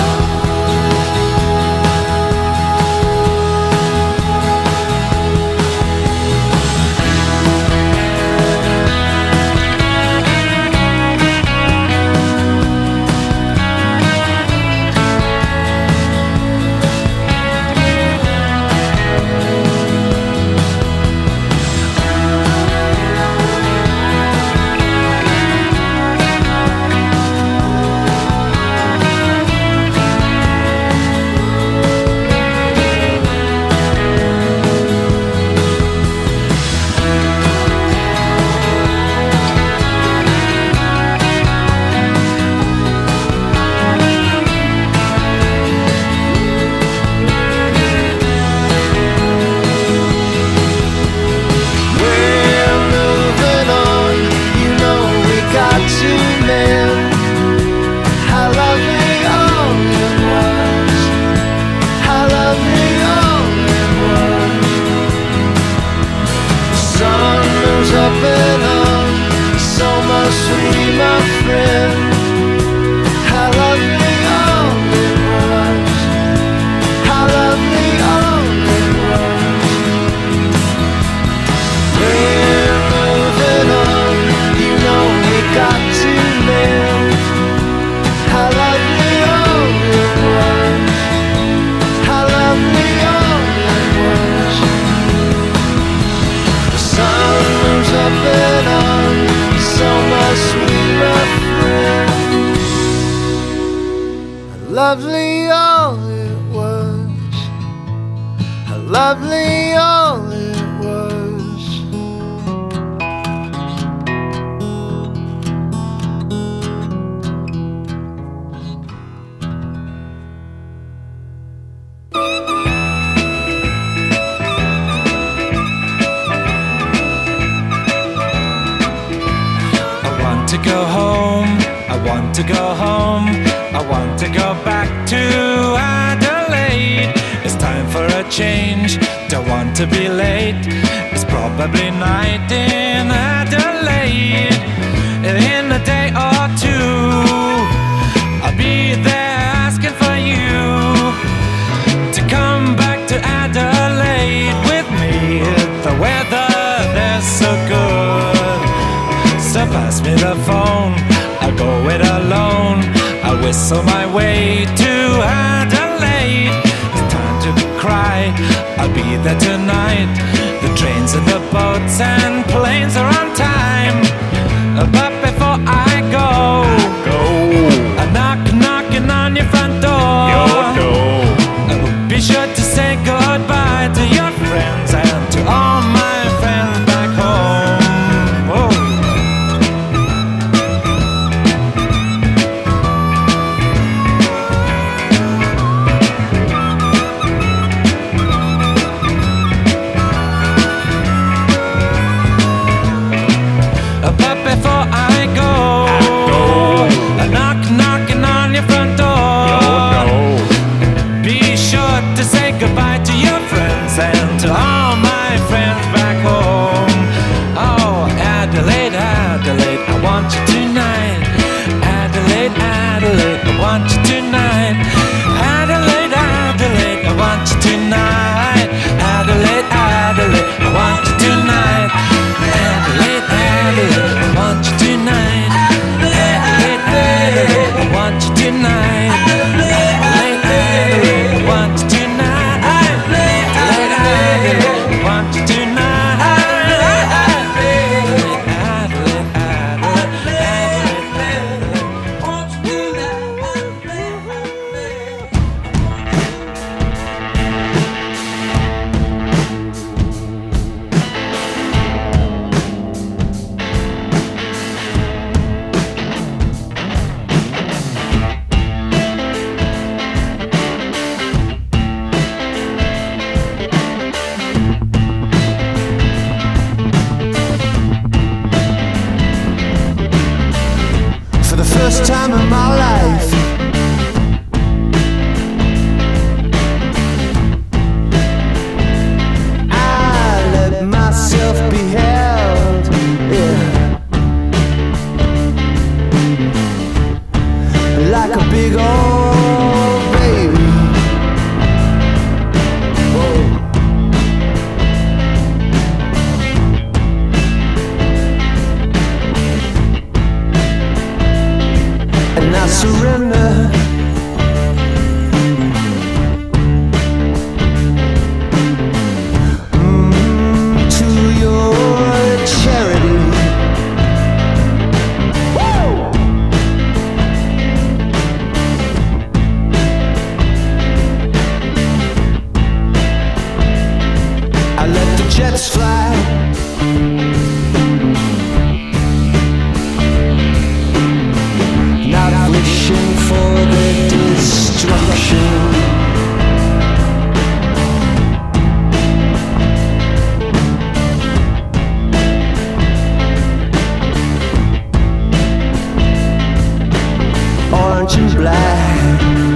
And black.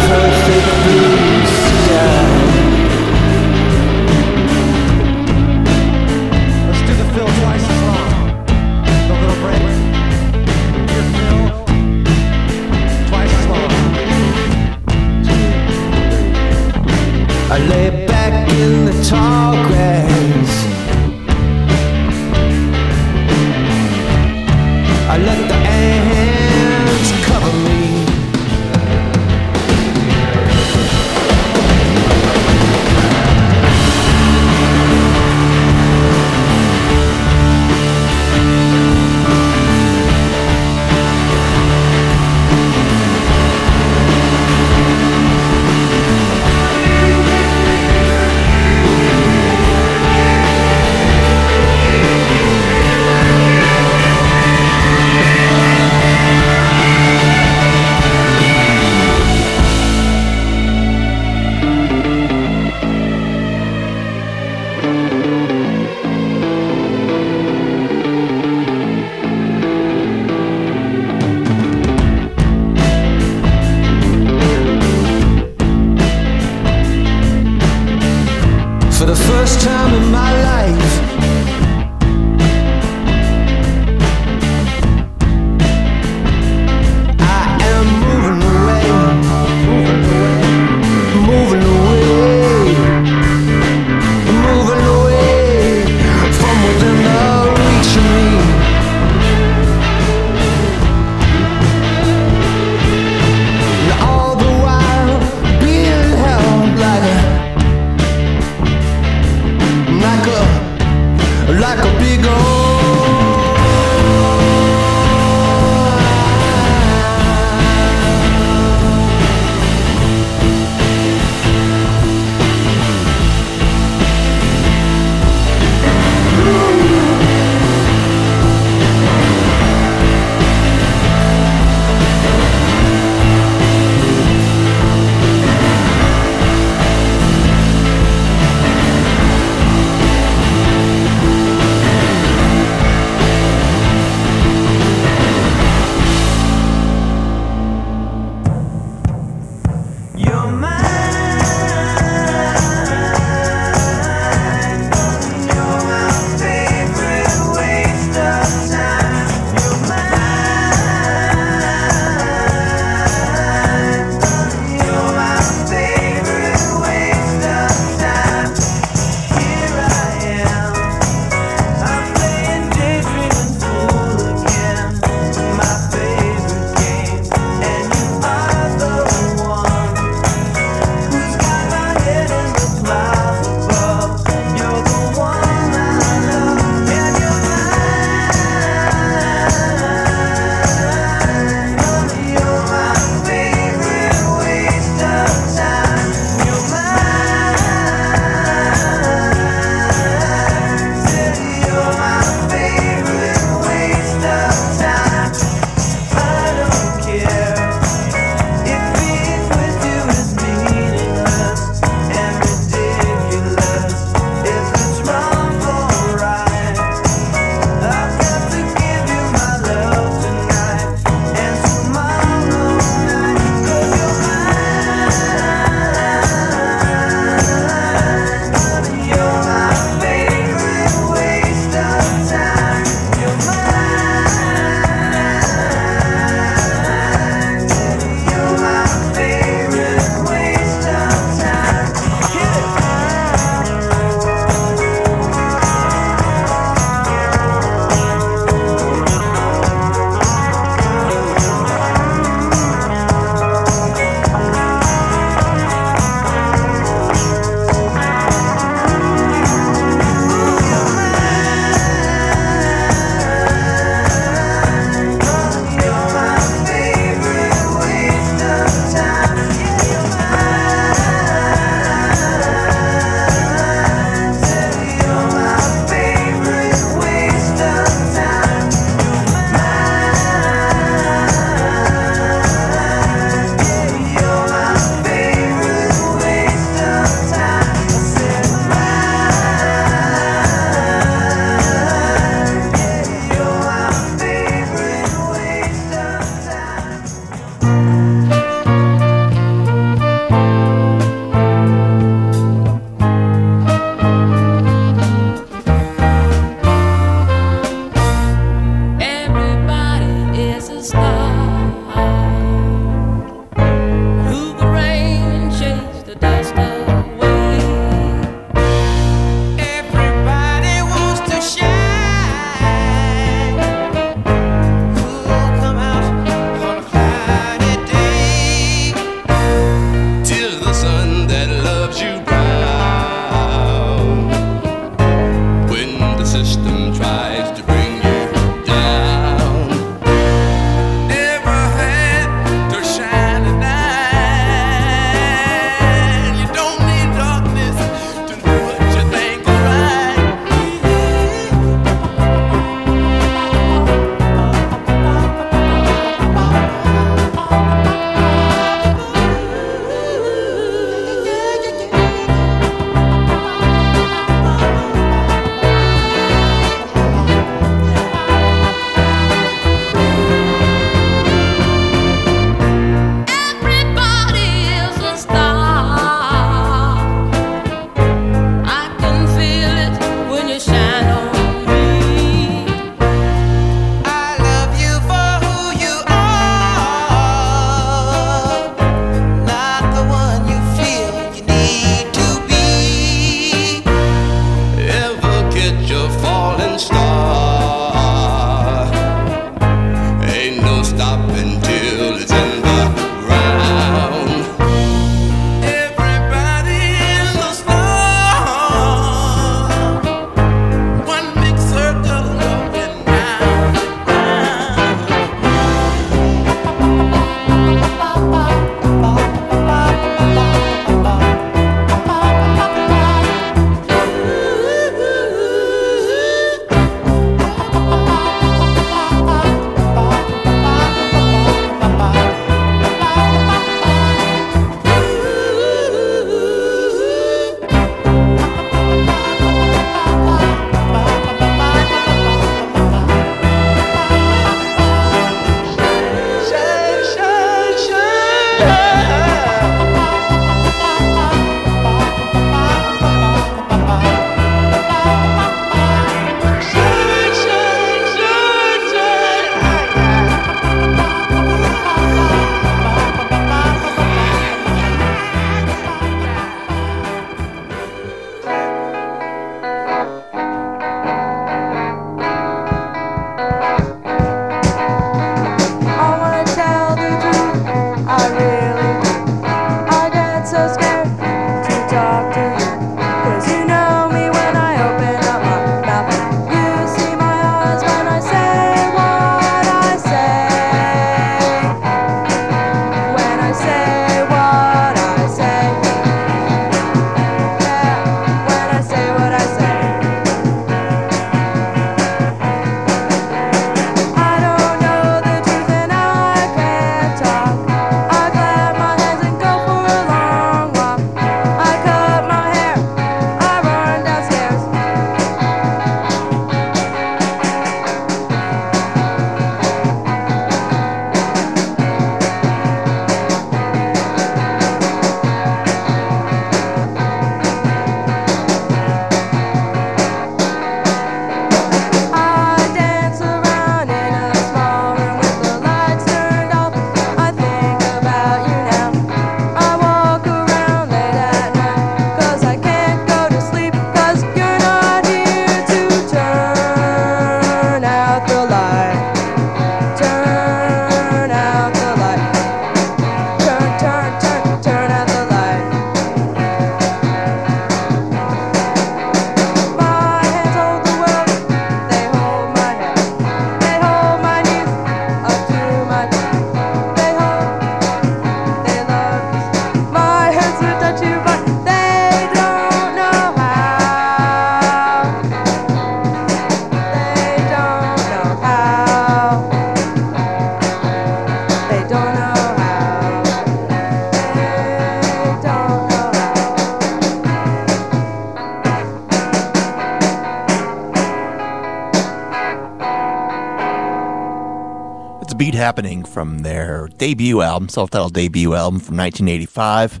Happening from their debut album, self titled debut album from 1985.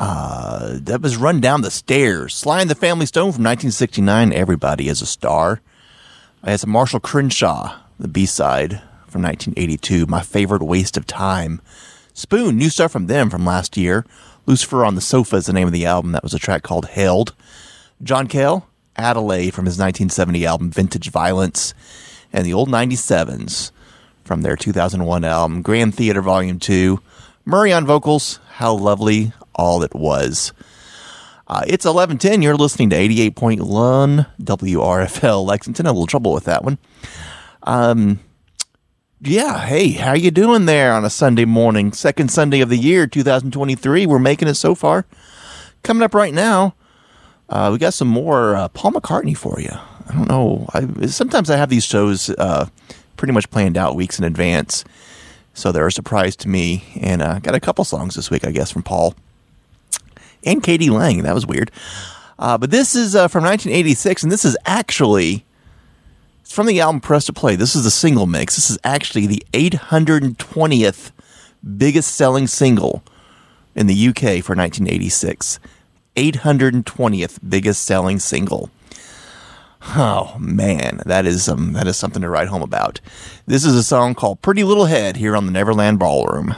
Uh, that was Run Down the Stairs. Sly and the Family Stone from 1969, Everybody is a Star. I had some Marshall Crenshaw, the B side from 1982, My Favorite Waste of Time. Spoon, new stuff from them from last year. Lucifer on the Sofa is the name of the album. That was a track called Held. John Cale, Adelaide from his 1970 album Vintage Violence, and the old 97s from their 2001 album Grand Theater Volume 2. Murray on vocals, how lovely all it was. Uh, it's 11:10. You're listening to 88.1 WRFL Lexington. A little trouble with that one. Um, yeah. Hey, how you doing there on a Sunday morning? Second Sunday of the year, 2023. We're making it so far. Coming up right now, uh, we got some more uh, Paul McCartney for you. I don't know. I, sometimes I have these shows uh, pretty much planned out weeks in advance, so they're a surprise to me. And uh, got a couple songs this week, I guess, from Paul and k.d. lang. That was weird. Uh, but this is uh, from 1986, and this is actually it's from the album Press to Play. This is the single mix. This is actually the 820th biggest selling single in the UK for 1986. 820th biggest selling single. Oh man, that is um, that is something to write home about. This is a song called "Pretty Little Head" here on the Neverland Ballroom.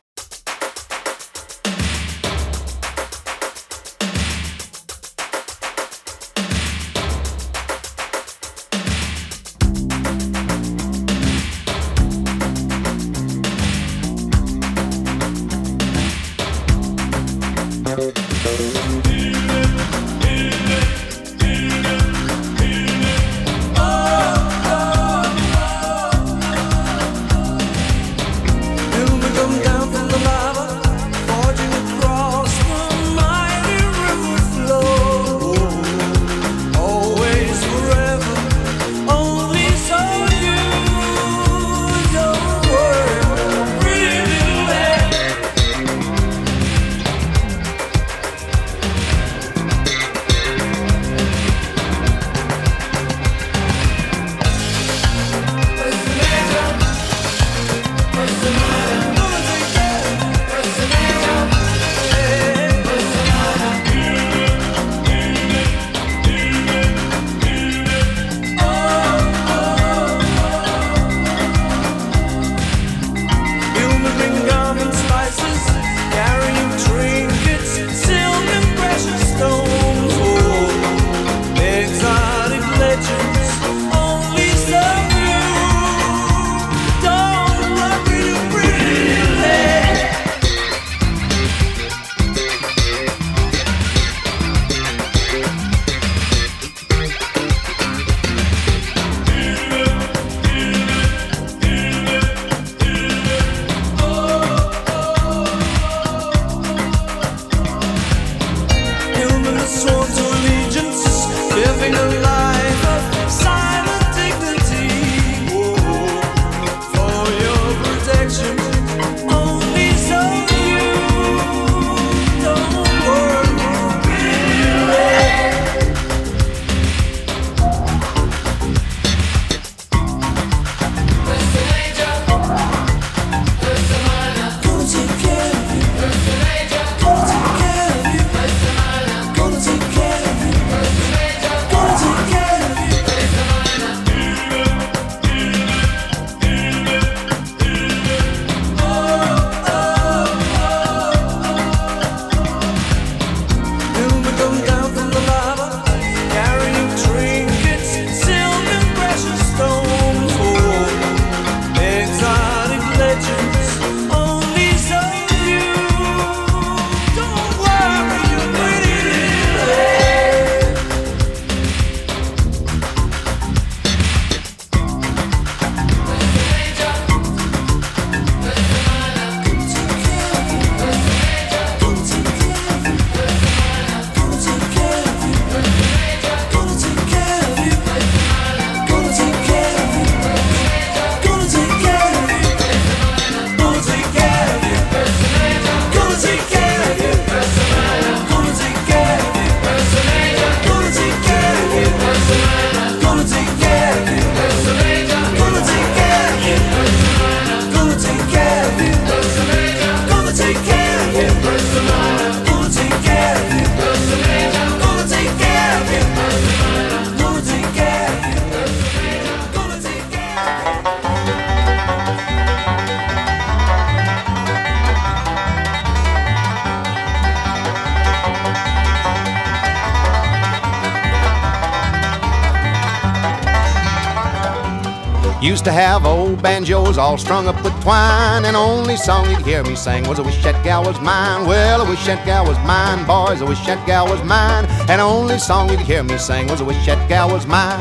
Sing was I wish that gal was mine. Well, I wish that gal was mine, boys, I wish that gal was mine. And only song you'd hear me sing was I wish that gal was mine.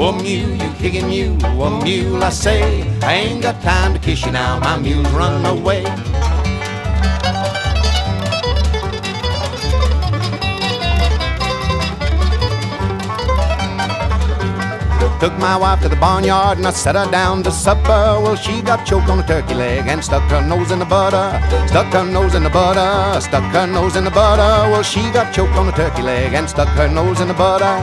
Oh, mule, you kicking mule, oh, mule, I say, I ain't got time to kiss you now, my mule's run away. Took my wife to the barnyard and I set her down to supper. Well, she got choked on a turkey leg and stuck her nose in the butter. Stuck her nose in the butter. Stuck her nose in the butter. Well, she got choked on a turkey leg and stuck her nose in the butter.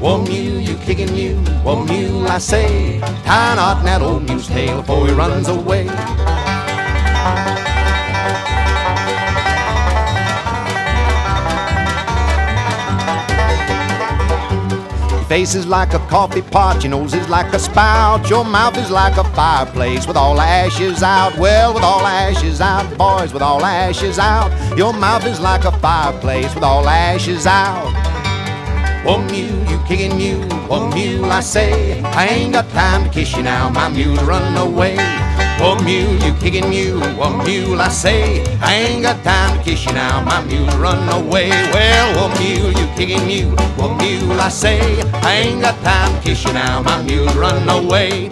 Whoa, mule, you kicking mule. Whoa, mule, I say. Tie a knot in that old mule's tail before he runs away. Face is like a coffee pot, your nose is like a spout, your mouth is like a fireplace with all ashes out. Well, with all ashes out, boys, with all ashes out, your mouth is like a fireplace with all ashes out. Oh, mule, you kicking mule, oh, mule, I say, I ain't got time to kiss you now, my mule's running away. Oh, mule, you kicking mule, oh, mule, I say, I ain't got time to kiss you now, my mule run away. Well, oh, mule, you kicking mule, oh, mule, I say, I ain't got time to kiss you now, my mule run away.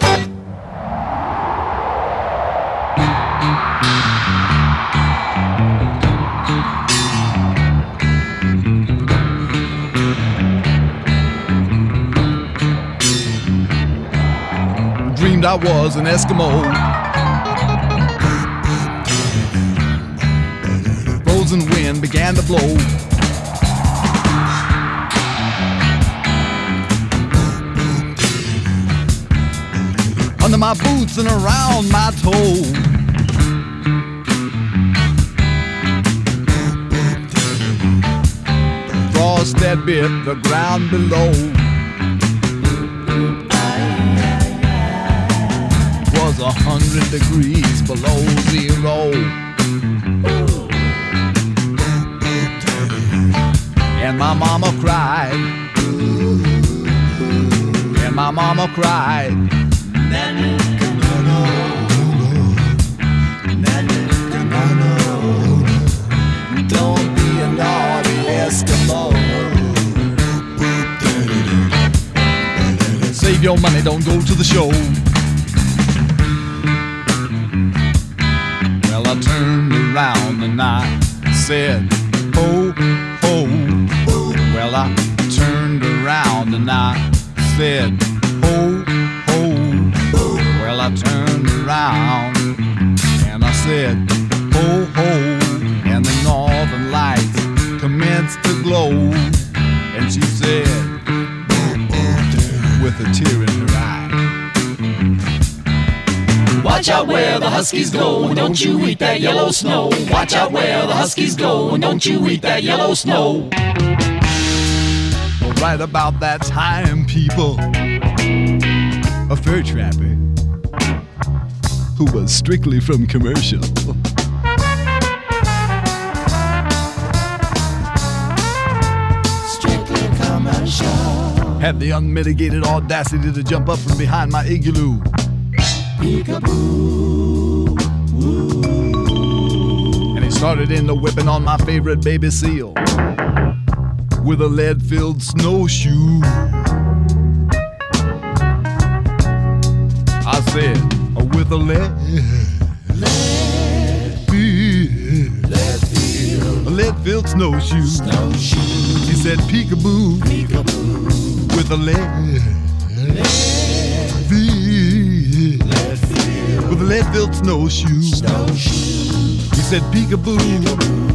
Dreamed I was an Eskimo. Wind began to blow. Under my boots and around my toe. Frost that bit the ground below. was a hundred degrees below zero. My mama cried. And my mama cried. Don't be a naughty Eskimo. Save your money, don't go to the show. Well, I turned around and I said, ho. Well, I turned around and I said, Ho, ho. Well, I turned around and I said, Ho, ho. And the northern lights commenced to glow. And she said, with a tear in her eye, Watch out where the huskies go, don't you eat that yellow snow. Watch out where the huskies go, don't you eat that yellow snow. Right about that time, people, a fur trapper who was strictly from commercial. Strictly commercial. Had the unmitigated audacity to jump up from behind my igloo. And he started in the whipping on my favorite baby seal with a lead filled snowshoe. I said, "Oh, with a lead. A lead filled snowshoe. He said, peekaboo. With a lead. With a lead filled snowshoe. He said, peekaboo.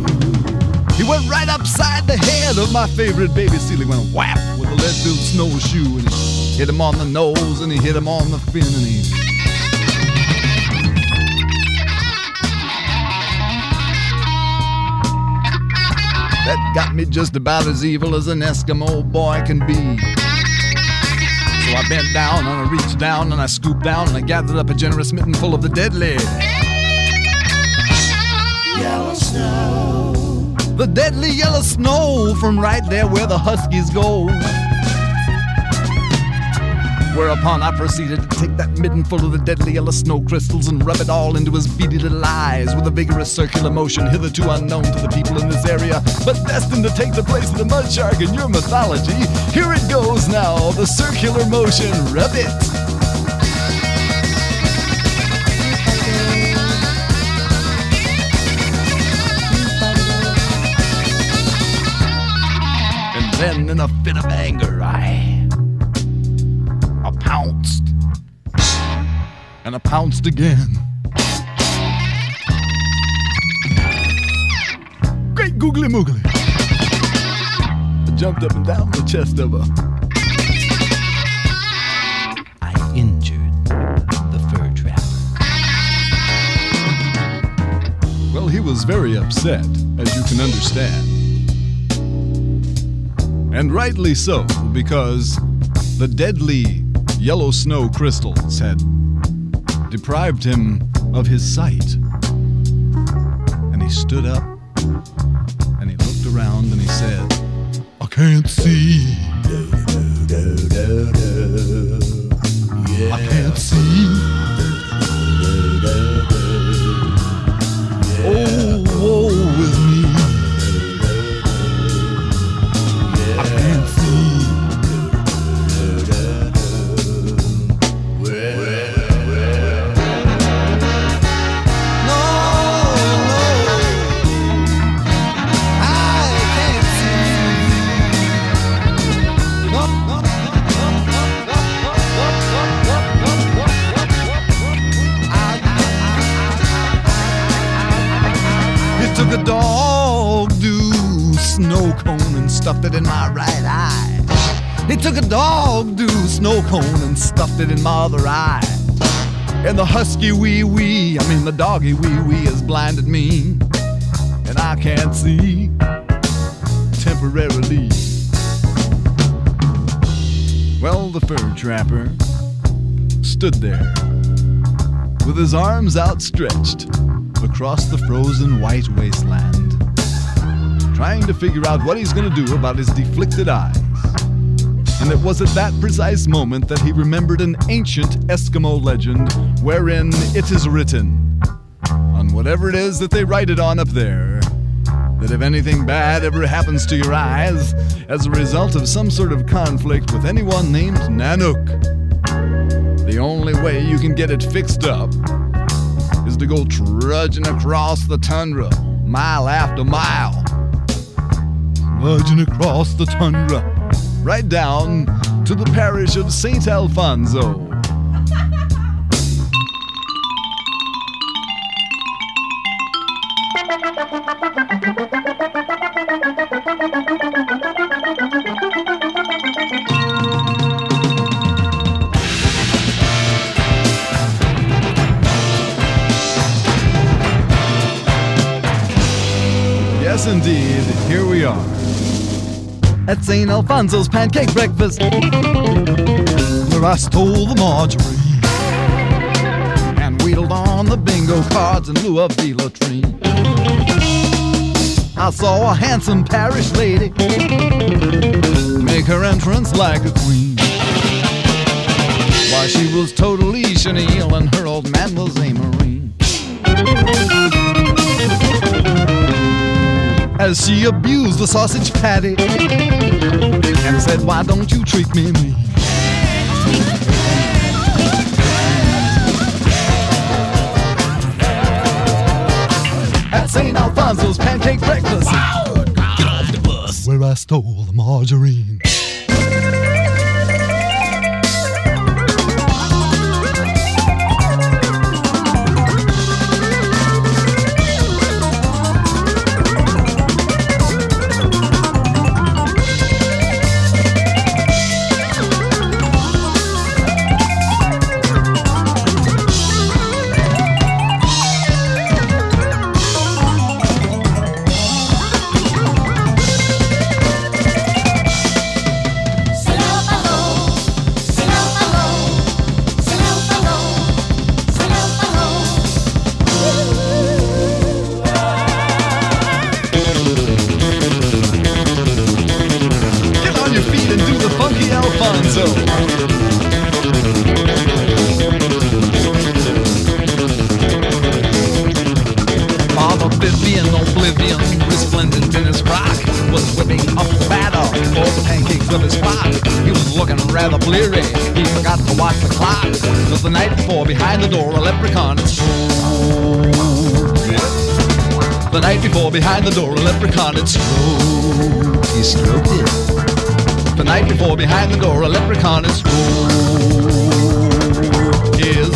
He went right upside the head of my favorite baby seal. He went whap with a lead filled snowshoe and he hit him on the nose and he hit him on the fin and he. That got me just about as evil as an Eskimo boy can be. So I bent down and I reached down and I scooped down and I gathered up a generous mitten full of the deadly. Yellow snow. The deadly yellow snow from right there where the huskies go. Whereupon I proceeded to take that midden full of the deadly yellow snow crystals and rub it all into his beady little eyes with a vigorous circular motion hitherto unknown to the people in this area, but destined to take the place of the mud shark in your mythology. Here it goes now, the circular motion. Rub it. Then, in a fit of anger, I, I pounced, and I pounced again. Great googly moogly! I jumped up and down the chest of her. I injured the fur trapper. Well, he was very upset, as you can understand. And rightly so, because the deadly yellow snow crystals had deprived him of his sight. And he stood up and he looked around and he said, I can't see. In my other eye. And the husky wee wee, I mean the doggy wee wee, has blinded me. And I can't see temporarily. Well, the fur trapper stood there with his arms outstretched across the frozen white wasteland, trying to figure out what he's going to do about his deflicted eyes. And it was at that precise moment that he remembered an ancient Eskimo legend wherein it is written, on whatever it is that they write it on up there, that if anything bad ever happens to your eyes as a result of some sort of conflict with anyone named Nanook, the only way you can get it fixed up is to go trudging across the tundra, mile after mile. Trudging across the tundra, right down to the parish of St. Alfonso. St. Alfonso's pancake breakfast, where I stole the margarine and wheedled on the bingo cards in lieu of the latrine. I saw a handsome parish lady make her entrance like a queen. Why, she was totally chenille and her old man was a marine. As she abused the sausage patty and said, Why don't you treat me mean? At St. Alfonso's pancake breakfast. Get off the bus. Where I stole the margarine. Behind the door, a leprechaun had strode. He stroked it. The night before, behind the door, a leprechaun had stroked his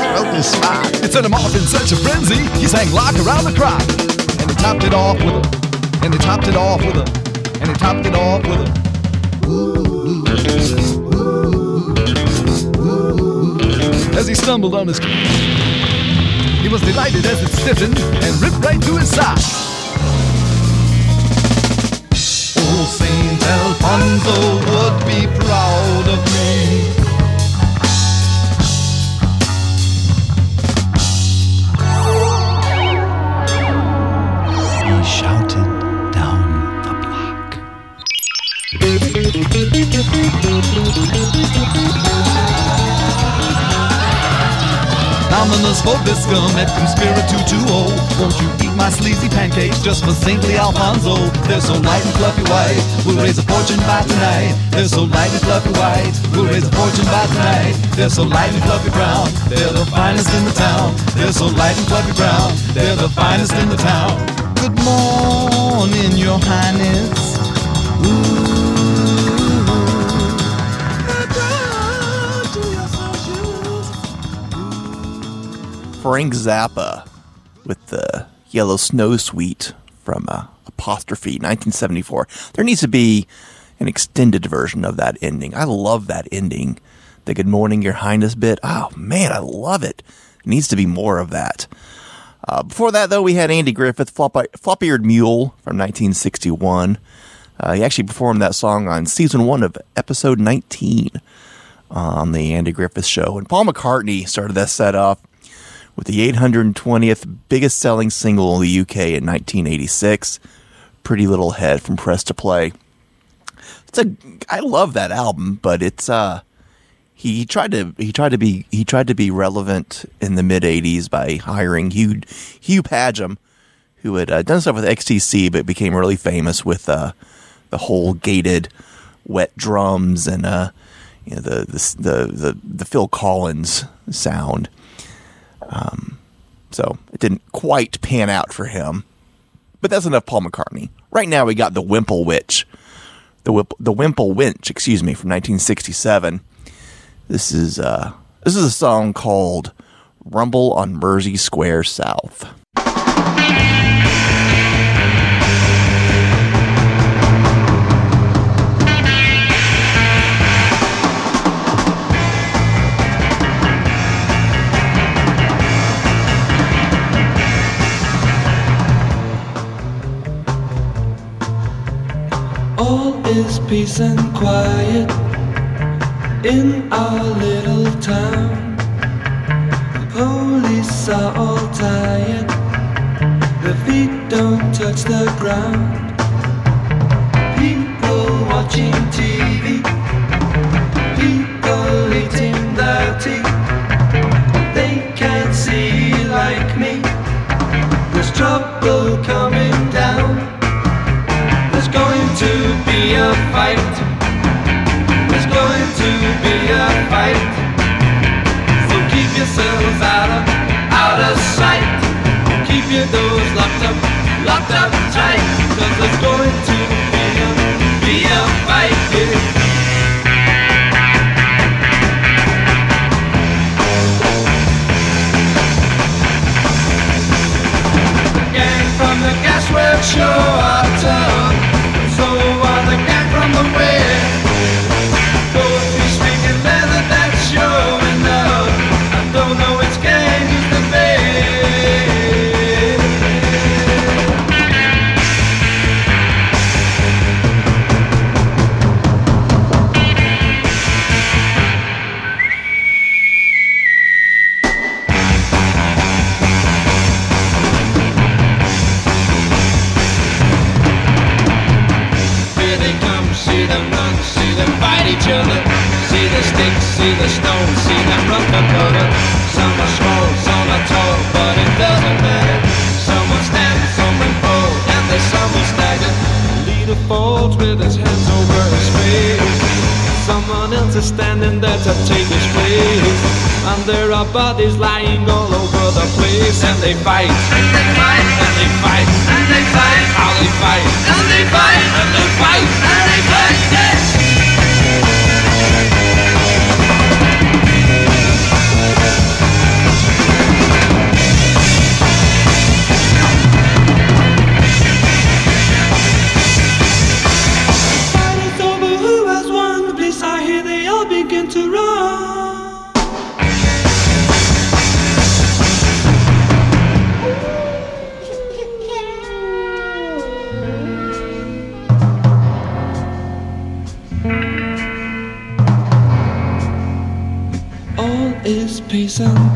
Stroked his spine. It sent him off in such a frenzy. He sang lock around the clock. And he topped it off with a. And he topped it off with a. And he topped it off with a. As he stumbled on his. He was delighted as it stiffened and ripped right through his side. Oh, Saint Alfonso would be proud of Ominous vobiscum et conspiritutuo. Won't you eat my sleazy pancakes just for saintly Alfonso? They're so light and fluffy white, we'll raise a fortune by tonight. They're so light and fluffy white, we'll raise a fortune by tonight. They're so light and fluffy brown, they're the finest in the town. They're so light and fluffy brown, they're the finest in the town. Good morning, your highness. Frank Zappa with the Yellow Snow Suite from uh, Apostrophe 1974. There needs to be an extended version of that ending. I love that ending. The Good Morning, Your Highness bit. Oh, man, I love it. Needs to be more of that. Uh, before that, though, we had Andy Griffith, Flop- Flop-Eared Mule from 1961. Uh, he actually performed that song on season one of episode 19 on the Andy Griffith Show. And Paul McCartney started that set off with the 820th biggest selling single in the UK in 1986, Pretty Little Head from Press to Play. It's a I love that album, but it's uh he tried to he tried to be he tried to be relevant in the mid 80s by hiring Hugh Hugh Padgham who had uh, done stuff with XTC but became really famous with uh the whole gated wet drums and uh you know the the the the, the Phil Collins sound. Um, so it didn't quite pan out for him. But that's enough Paul McCartney. Right now we got the Wimple Witch. The Wimp, the Wimple Winch, excuse me, from 1967. This is uh this is a song called Rumble on Mersey Square South. Is peace and quiet in our little town. The police are all tired, their feet don't touch the ground. People watching TV, people eating their tea. They can't see like me. There's trouble coming to be a fight. There's going to be a fight. So keep yourselves out of out of sight. Keep your doors locked up, locked up tight. Cause there's going to be a be a fight gang from the gasworks show with his hands over his face. Someone else is standing there to take his place. And there are bodies lying all over the place. And they fight, and they fight, and they fight, and they fight, how they fight, and they fight, and they fight. And they fight. listen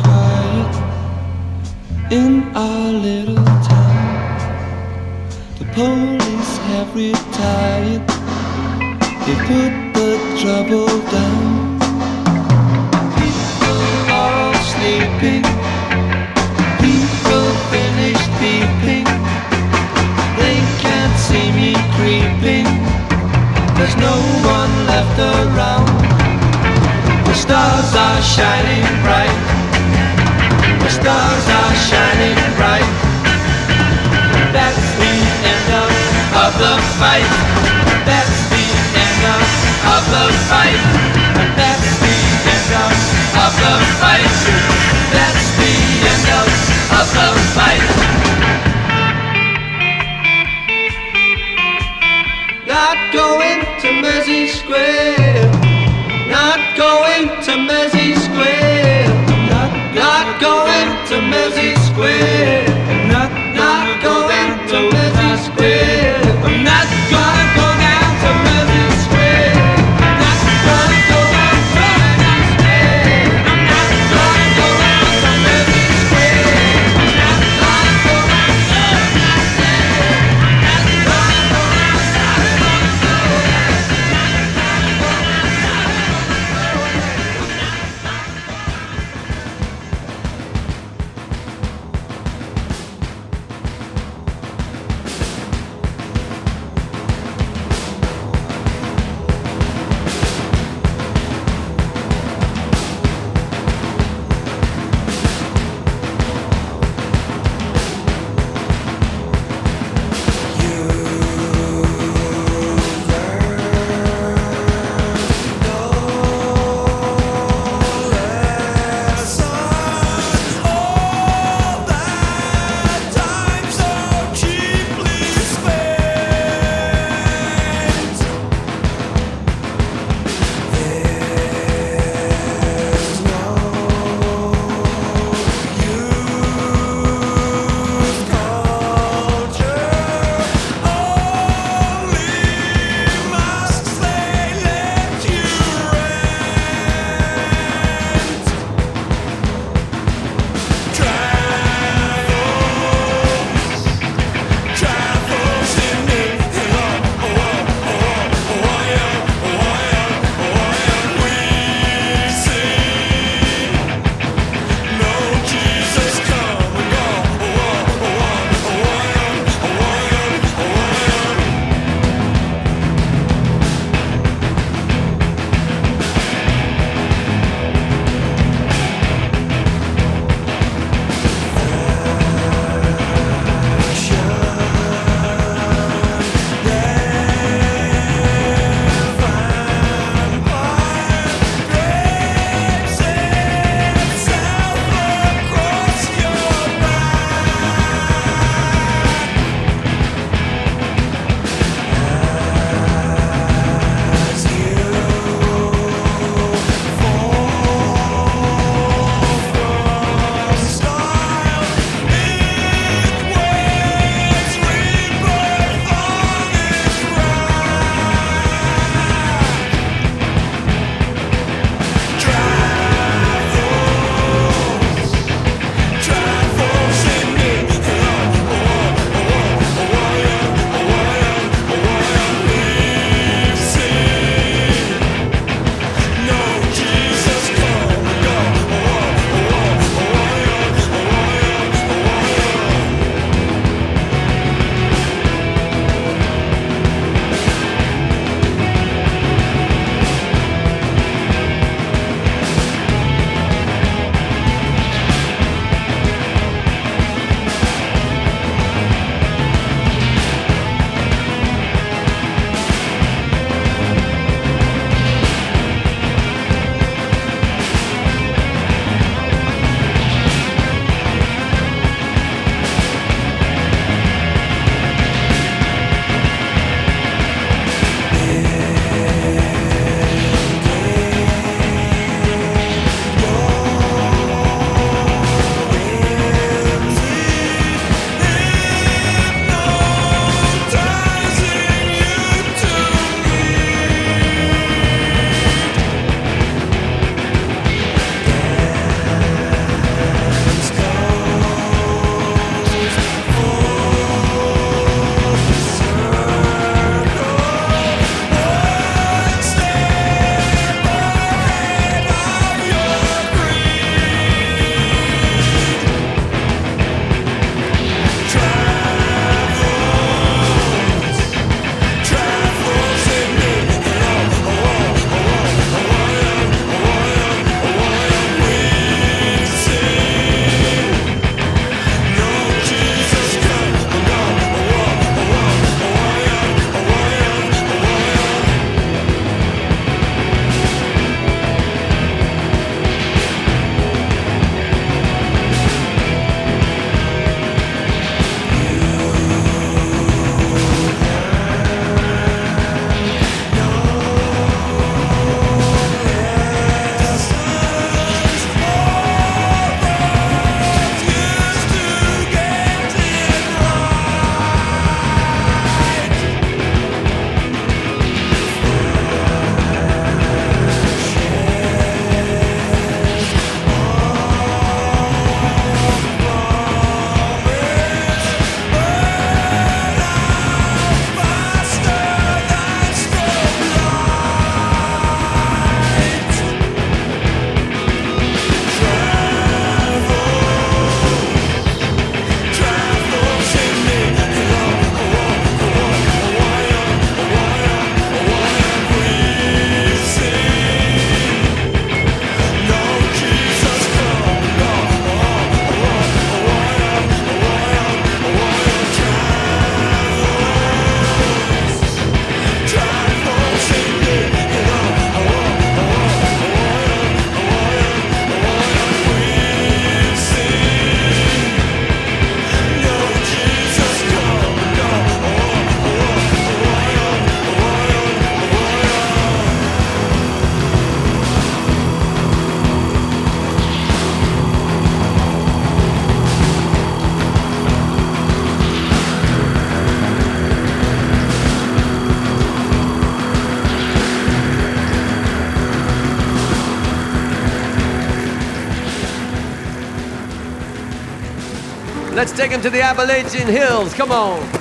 Let's take him to the Appalachian Hills. Come on.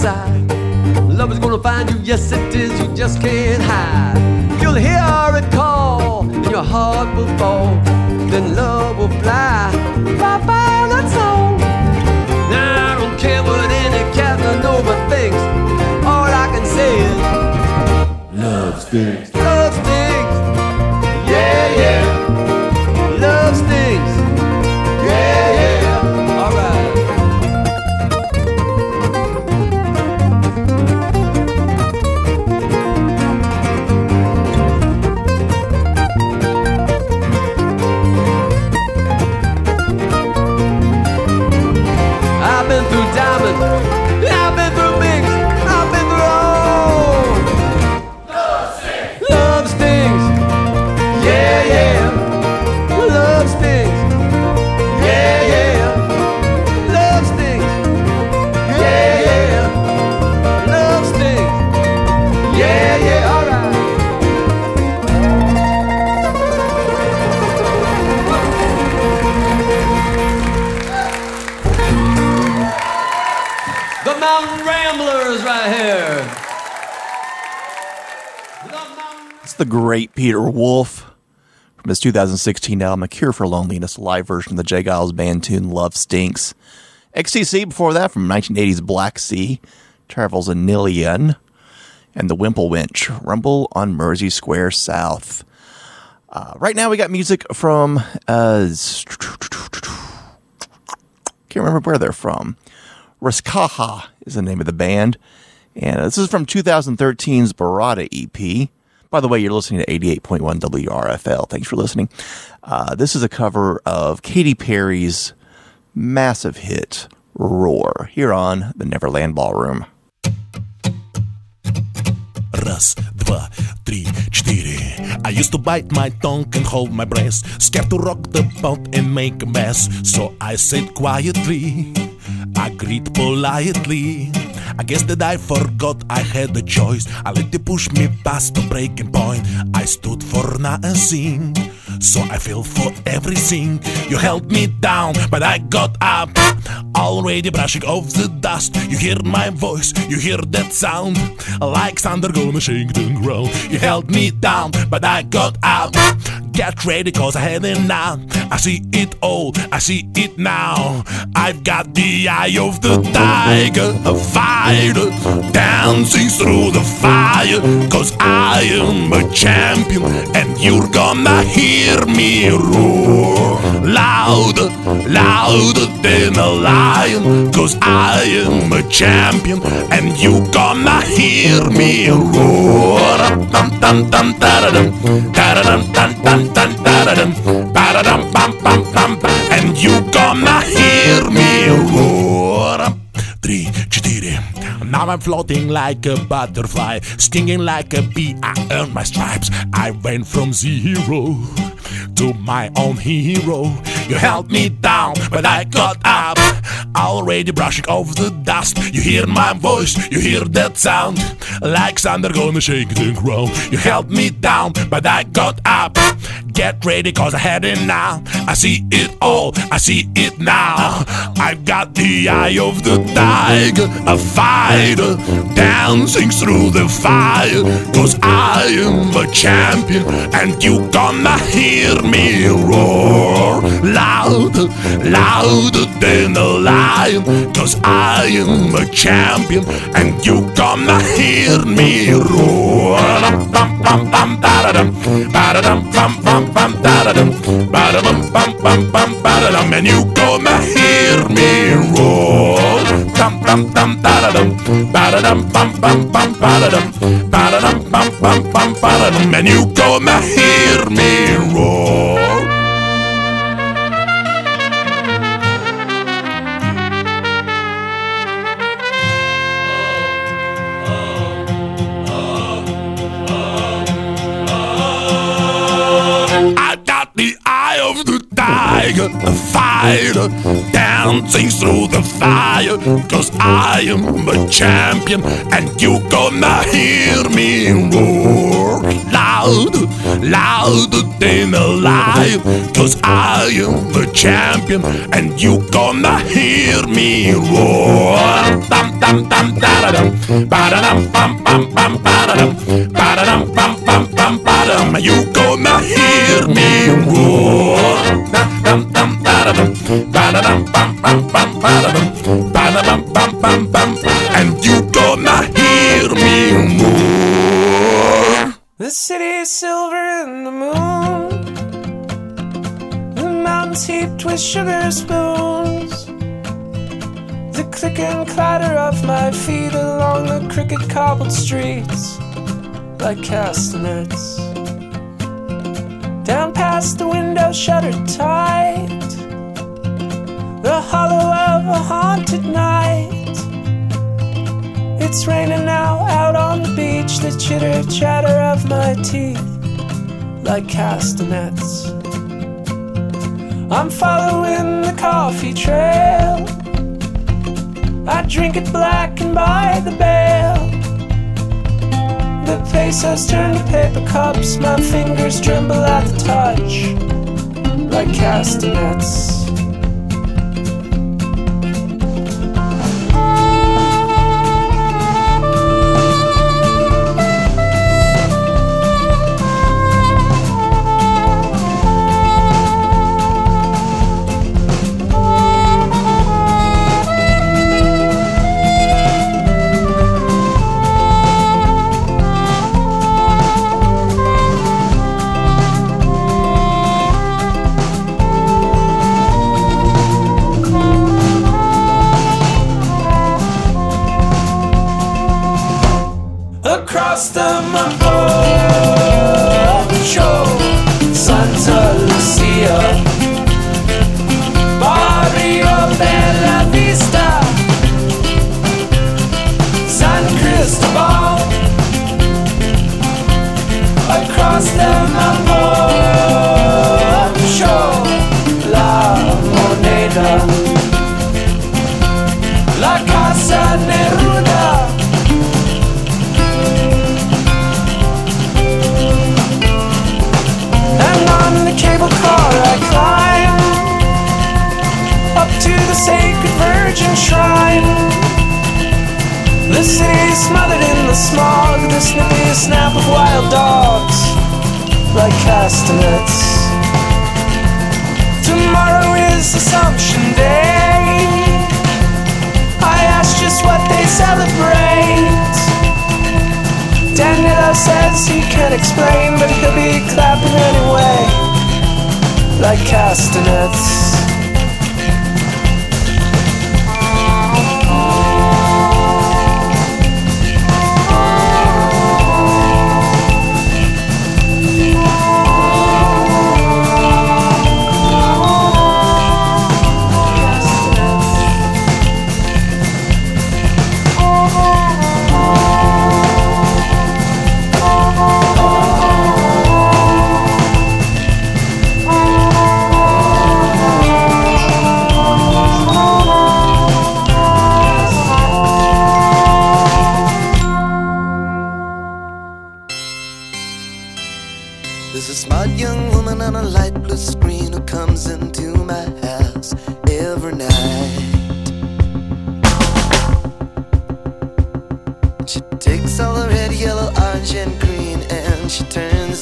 Side. Love is gonna find you, yes it is, you just can't hide. You'll hear it call, and your heart will fall. Then love will fly, bye bye, that's all. Now I don't care what any Casanova thinks. All I can say is, love stings. Great Peter Wolf from his 2016 album, A Cure for Loneliness, live version of the J. Geils band tune Love Stinks. XTC before that from 1980's Black Sea, Travels a Nihilon, and the Wimple Winch, Rumble on Mersey Square South. Uh, right now we got music from, uh, can't remember where they're from. Russkaja is the name of the band. And this is from 2013's Barada EP. By the way, you're listening to 88.1 WRFL. Thanks for listening. Uh, this is a cover of Katy Perry's massive hit, Roar, here on the Neverland Ballroom. Раз, два, три, четыре. I used to bite my tongue and hold my breath, scared to rock the boat and make a mess. So I said quietly, agreed politely. I guess that I forgot I had a choice. I let you push me past the breaking point. I stood for nothing, so I fell for everything. You held me down, but I got up. Already brushing off the dust. You hear my voice, you hear that sound. Like thunder gonna shake the. You held me down, but I got up. Get ready, cause I had enough. I see it all, I see it now. I've got the eye of the tiger, a fighter, dancing through the fire. Cause I am a champion, and you're gonna hear me roar. Louder, louder than a lion. Cause I am a champion, and you gonna hear me roar. Dum dum dum da-da-dum, da dum dum dum dum da dum, ba dum bum bum bum, and you gonna hear me roar Three, четыре. Now I'm floating like a butterfly, stinging like a bee. I earned my stripes. I went from zero to my own hero. You held me down, but I got up. Already brushing off the dust. You hear my voice, you hear that sound. Like thunder gonna shake the ground. You held me down, but I got up. Get ready, cause I had it now. I see it all, I see it now. I've got the eye of the tiger, a fighter, dancing through the fire. Cause I am a champion, and you gonna hear me roar. Louder, louder than a lion. cause I am a champion, and you gonna hear me roar. And you gonna hear me roar. Dum, dum, dum, da-da-dum, ba-da-dum, bum, bum, bum, ba-da-dum, ba-da-dum, bum, bum, bum, ba-da-dum, and you gonna hear me roar. Tiger, a fighter, dancing through the fire. Cause I am a champion, and you gonna hear me roar. Loud, louder than a lion. Cause I am the champion, and you gonna hear me roar. Dum dum dum dum, ba dum bum bum bum ba dum, ba dum bum bum bum ba dum. You gonna hear me roar. Dum dum dum dum, ba dum bum bum bum ba dum, ba bum bum bum, and you gonna hear me roar. The city is silver in the moon. The mountains heaped with sugar spoons. The click and clatter of my feet along the crooked cobbled streets, like castanets. Down past the window shuttered tight, the hollow of a haunted night. It's raining now out on the beach, the chitter chatter of my teeth, like castanets. I'm following the coffee trail. I drink it black and buy the bale. The pesos turn to paper cups, my fingers tremble at the touch, like castanets.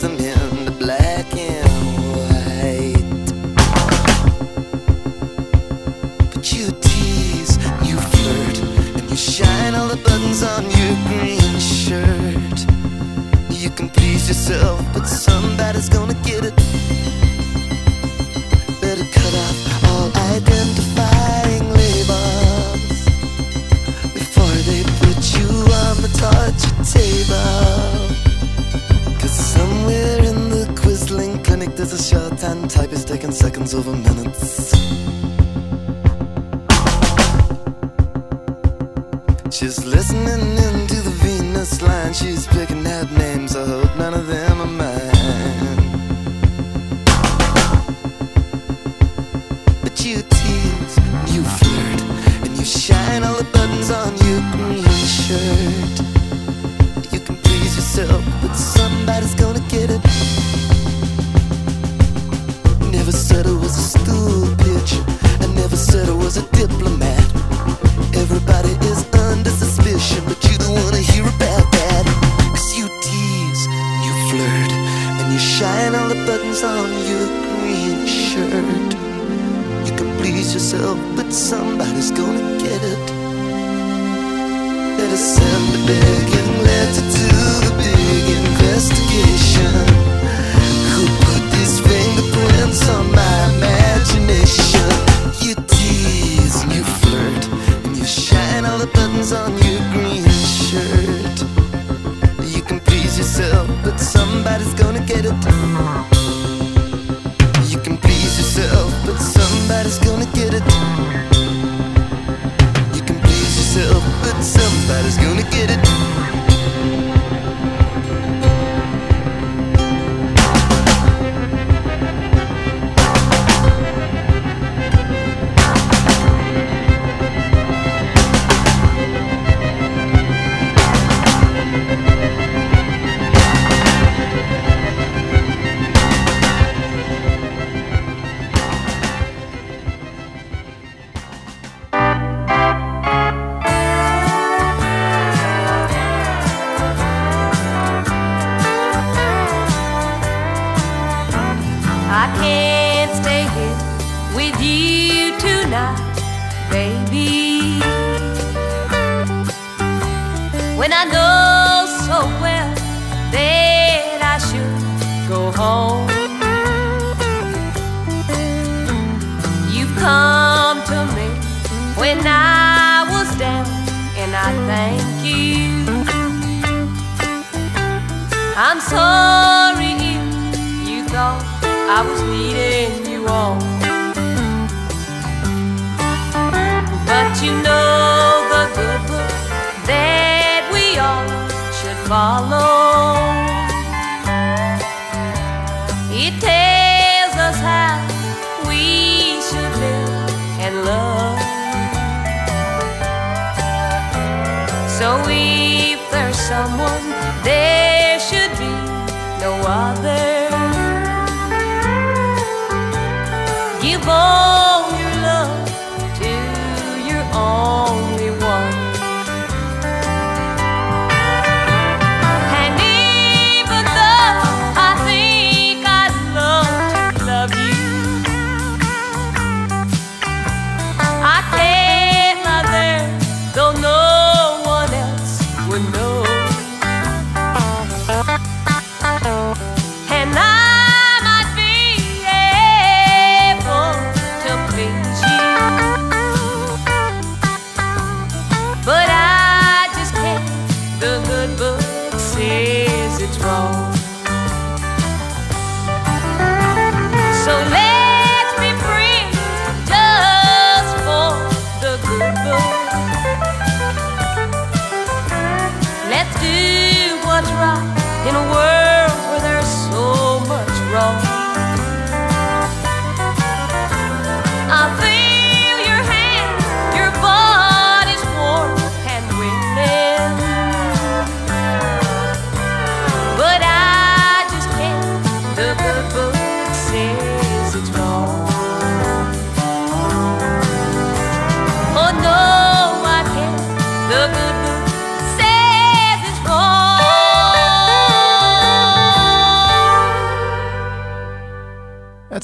Turns them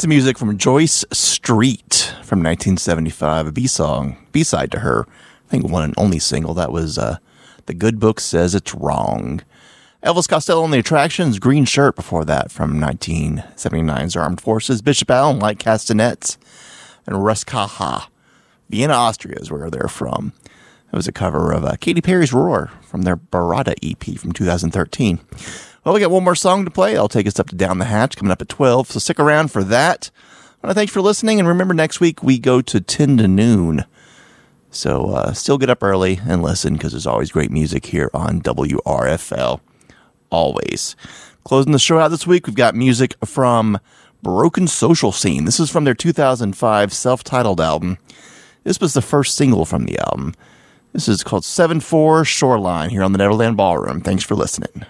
The music from Joyce Street from 1975, a B song, B side to her. I think one and only single. That was uh, The Good Book Says It's Wrong. Elvis Costello and the Attractions, Green Shirt before that from 1979's Armed Forces, Bishop Allen, Like Castanets, and Russkaja. Vienna, Austria is where they're from. It was a cover of uh, Katy Perry's Roar from their Barada EP from 2013. Well, we got one more song to play. I'll take us up to Down the Hatch coming up at 12, so stick around for that. I want to thanks for listening, and remember next week we go to 10 to noon. So uh, still get up early and listen because there's always great music here on WRFL. Always. Closing the show out this week, we've got music from Broken Social Scene. This is from their 2005 self titled album. This was the first single from the album. This is called 7 4 Shoreline here on the Neverland Ballroom. Thanks for listening.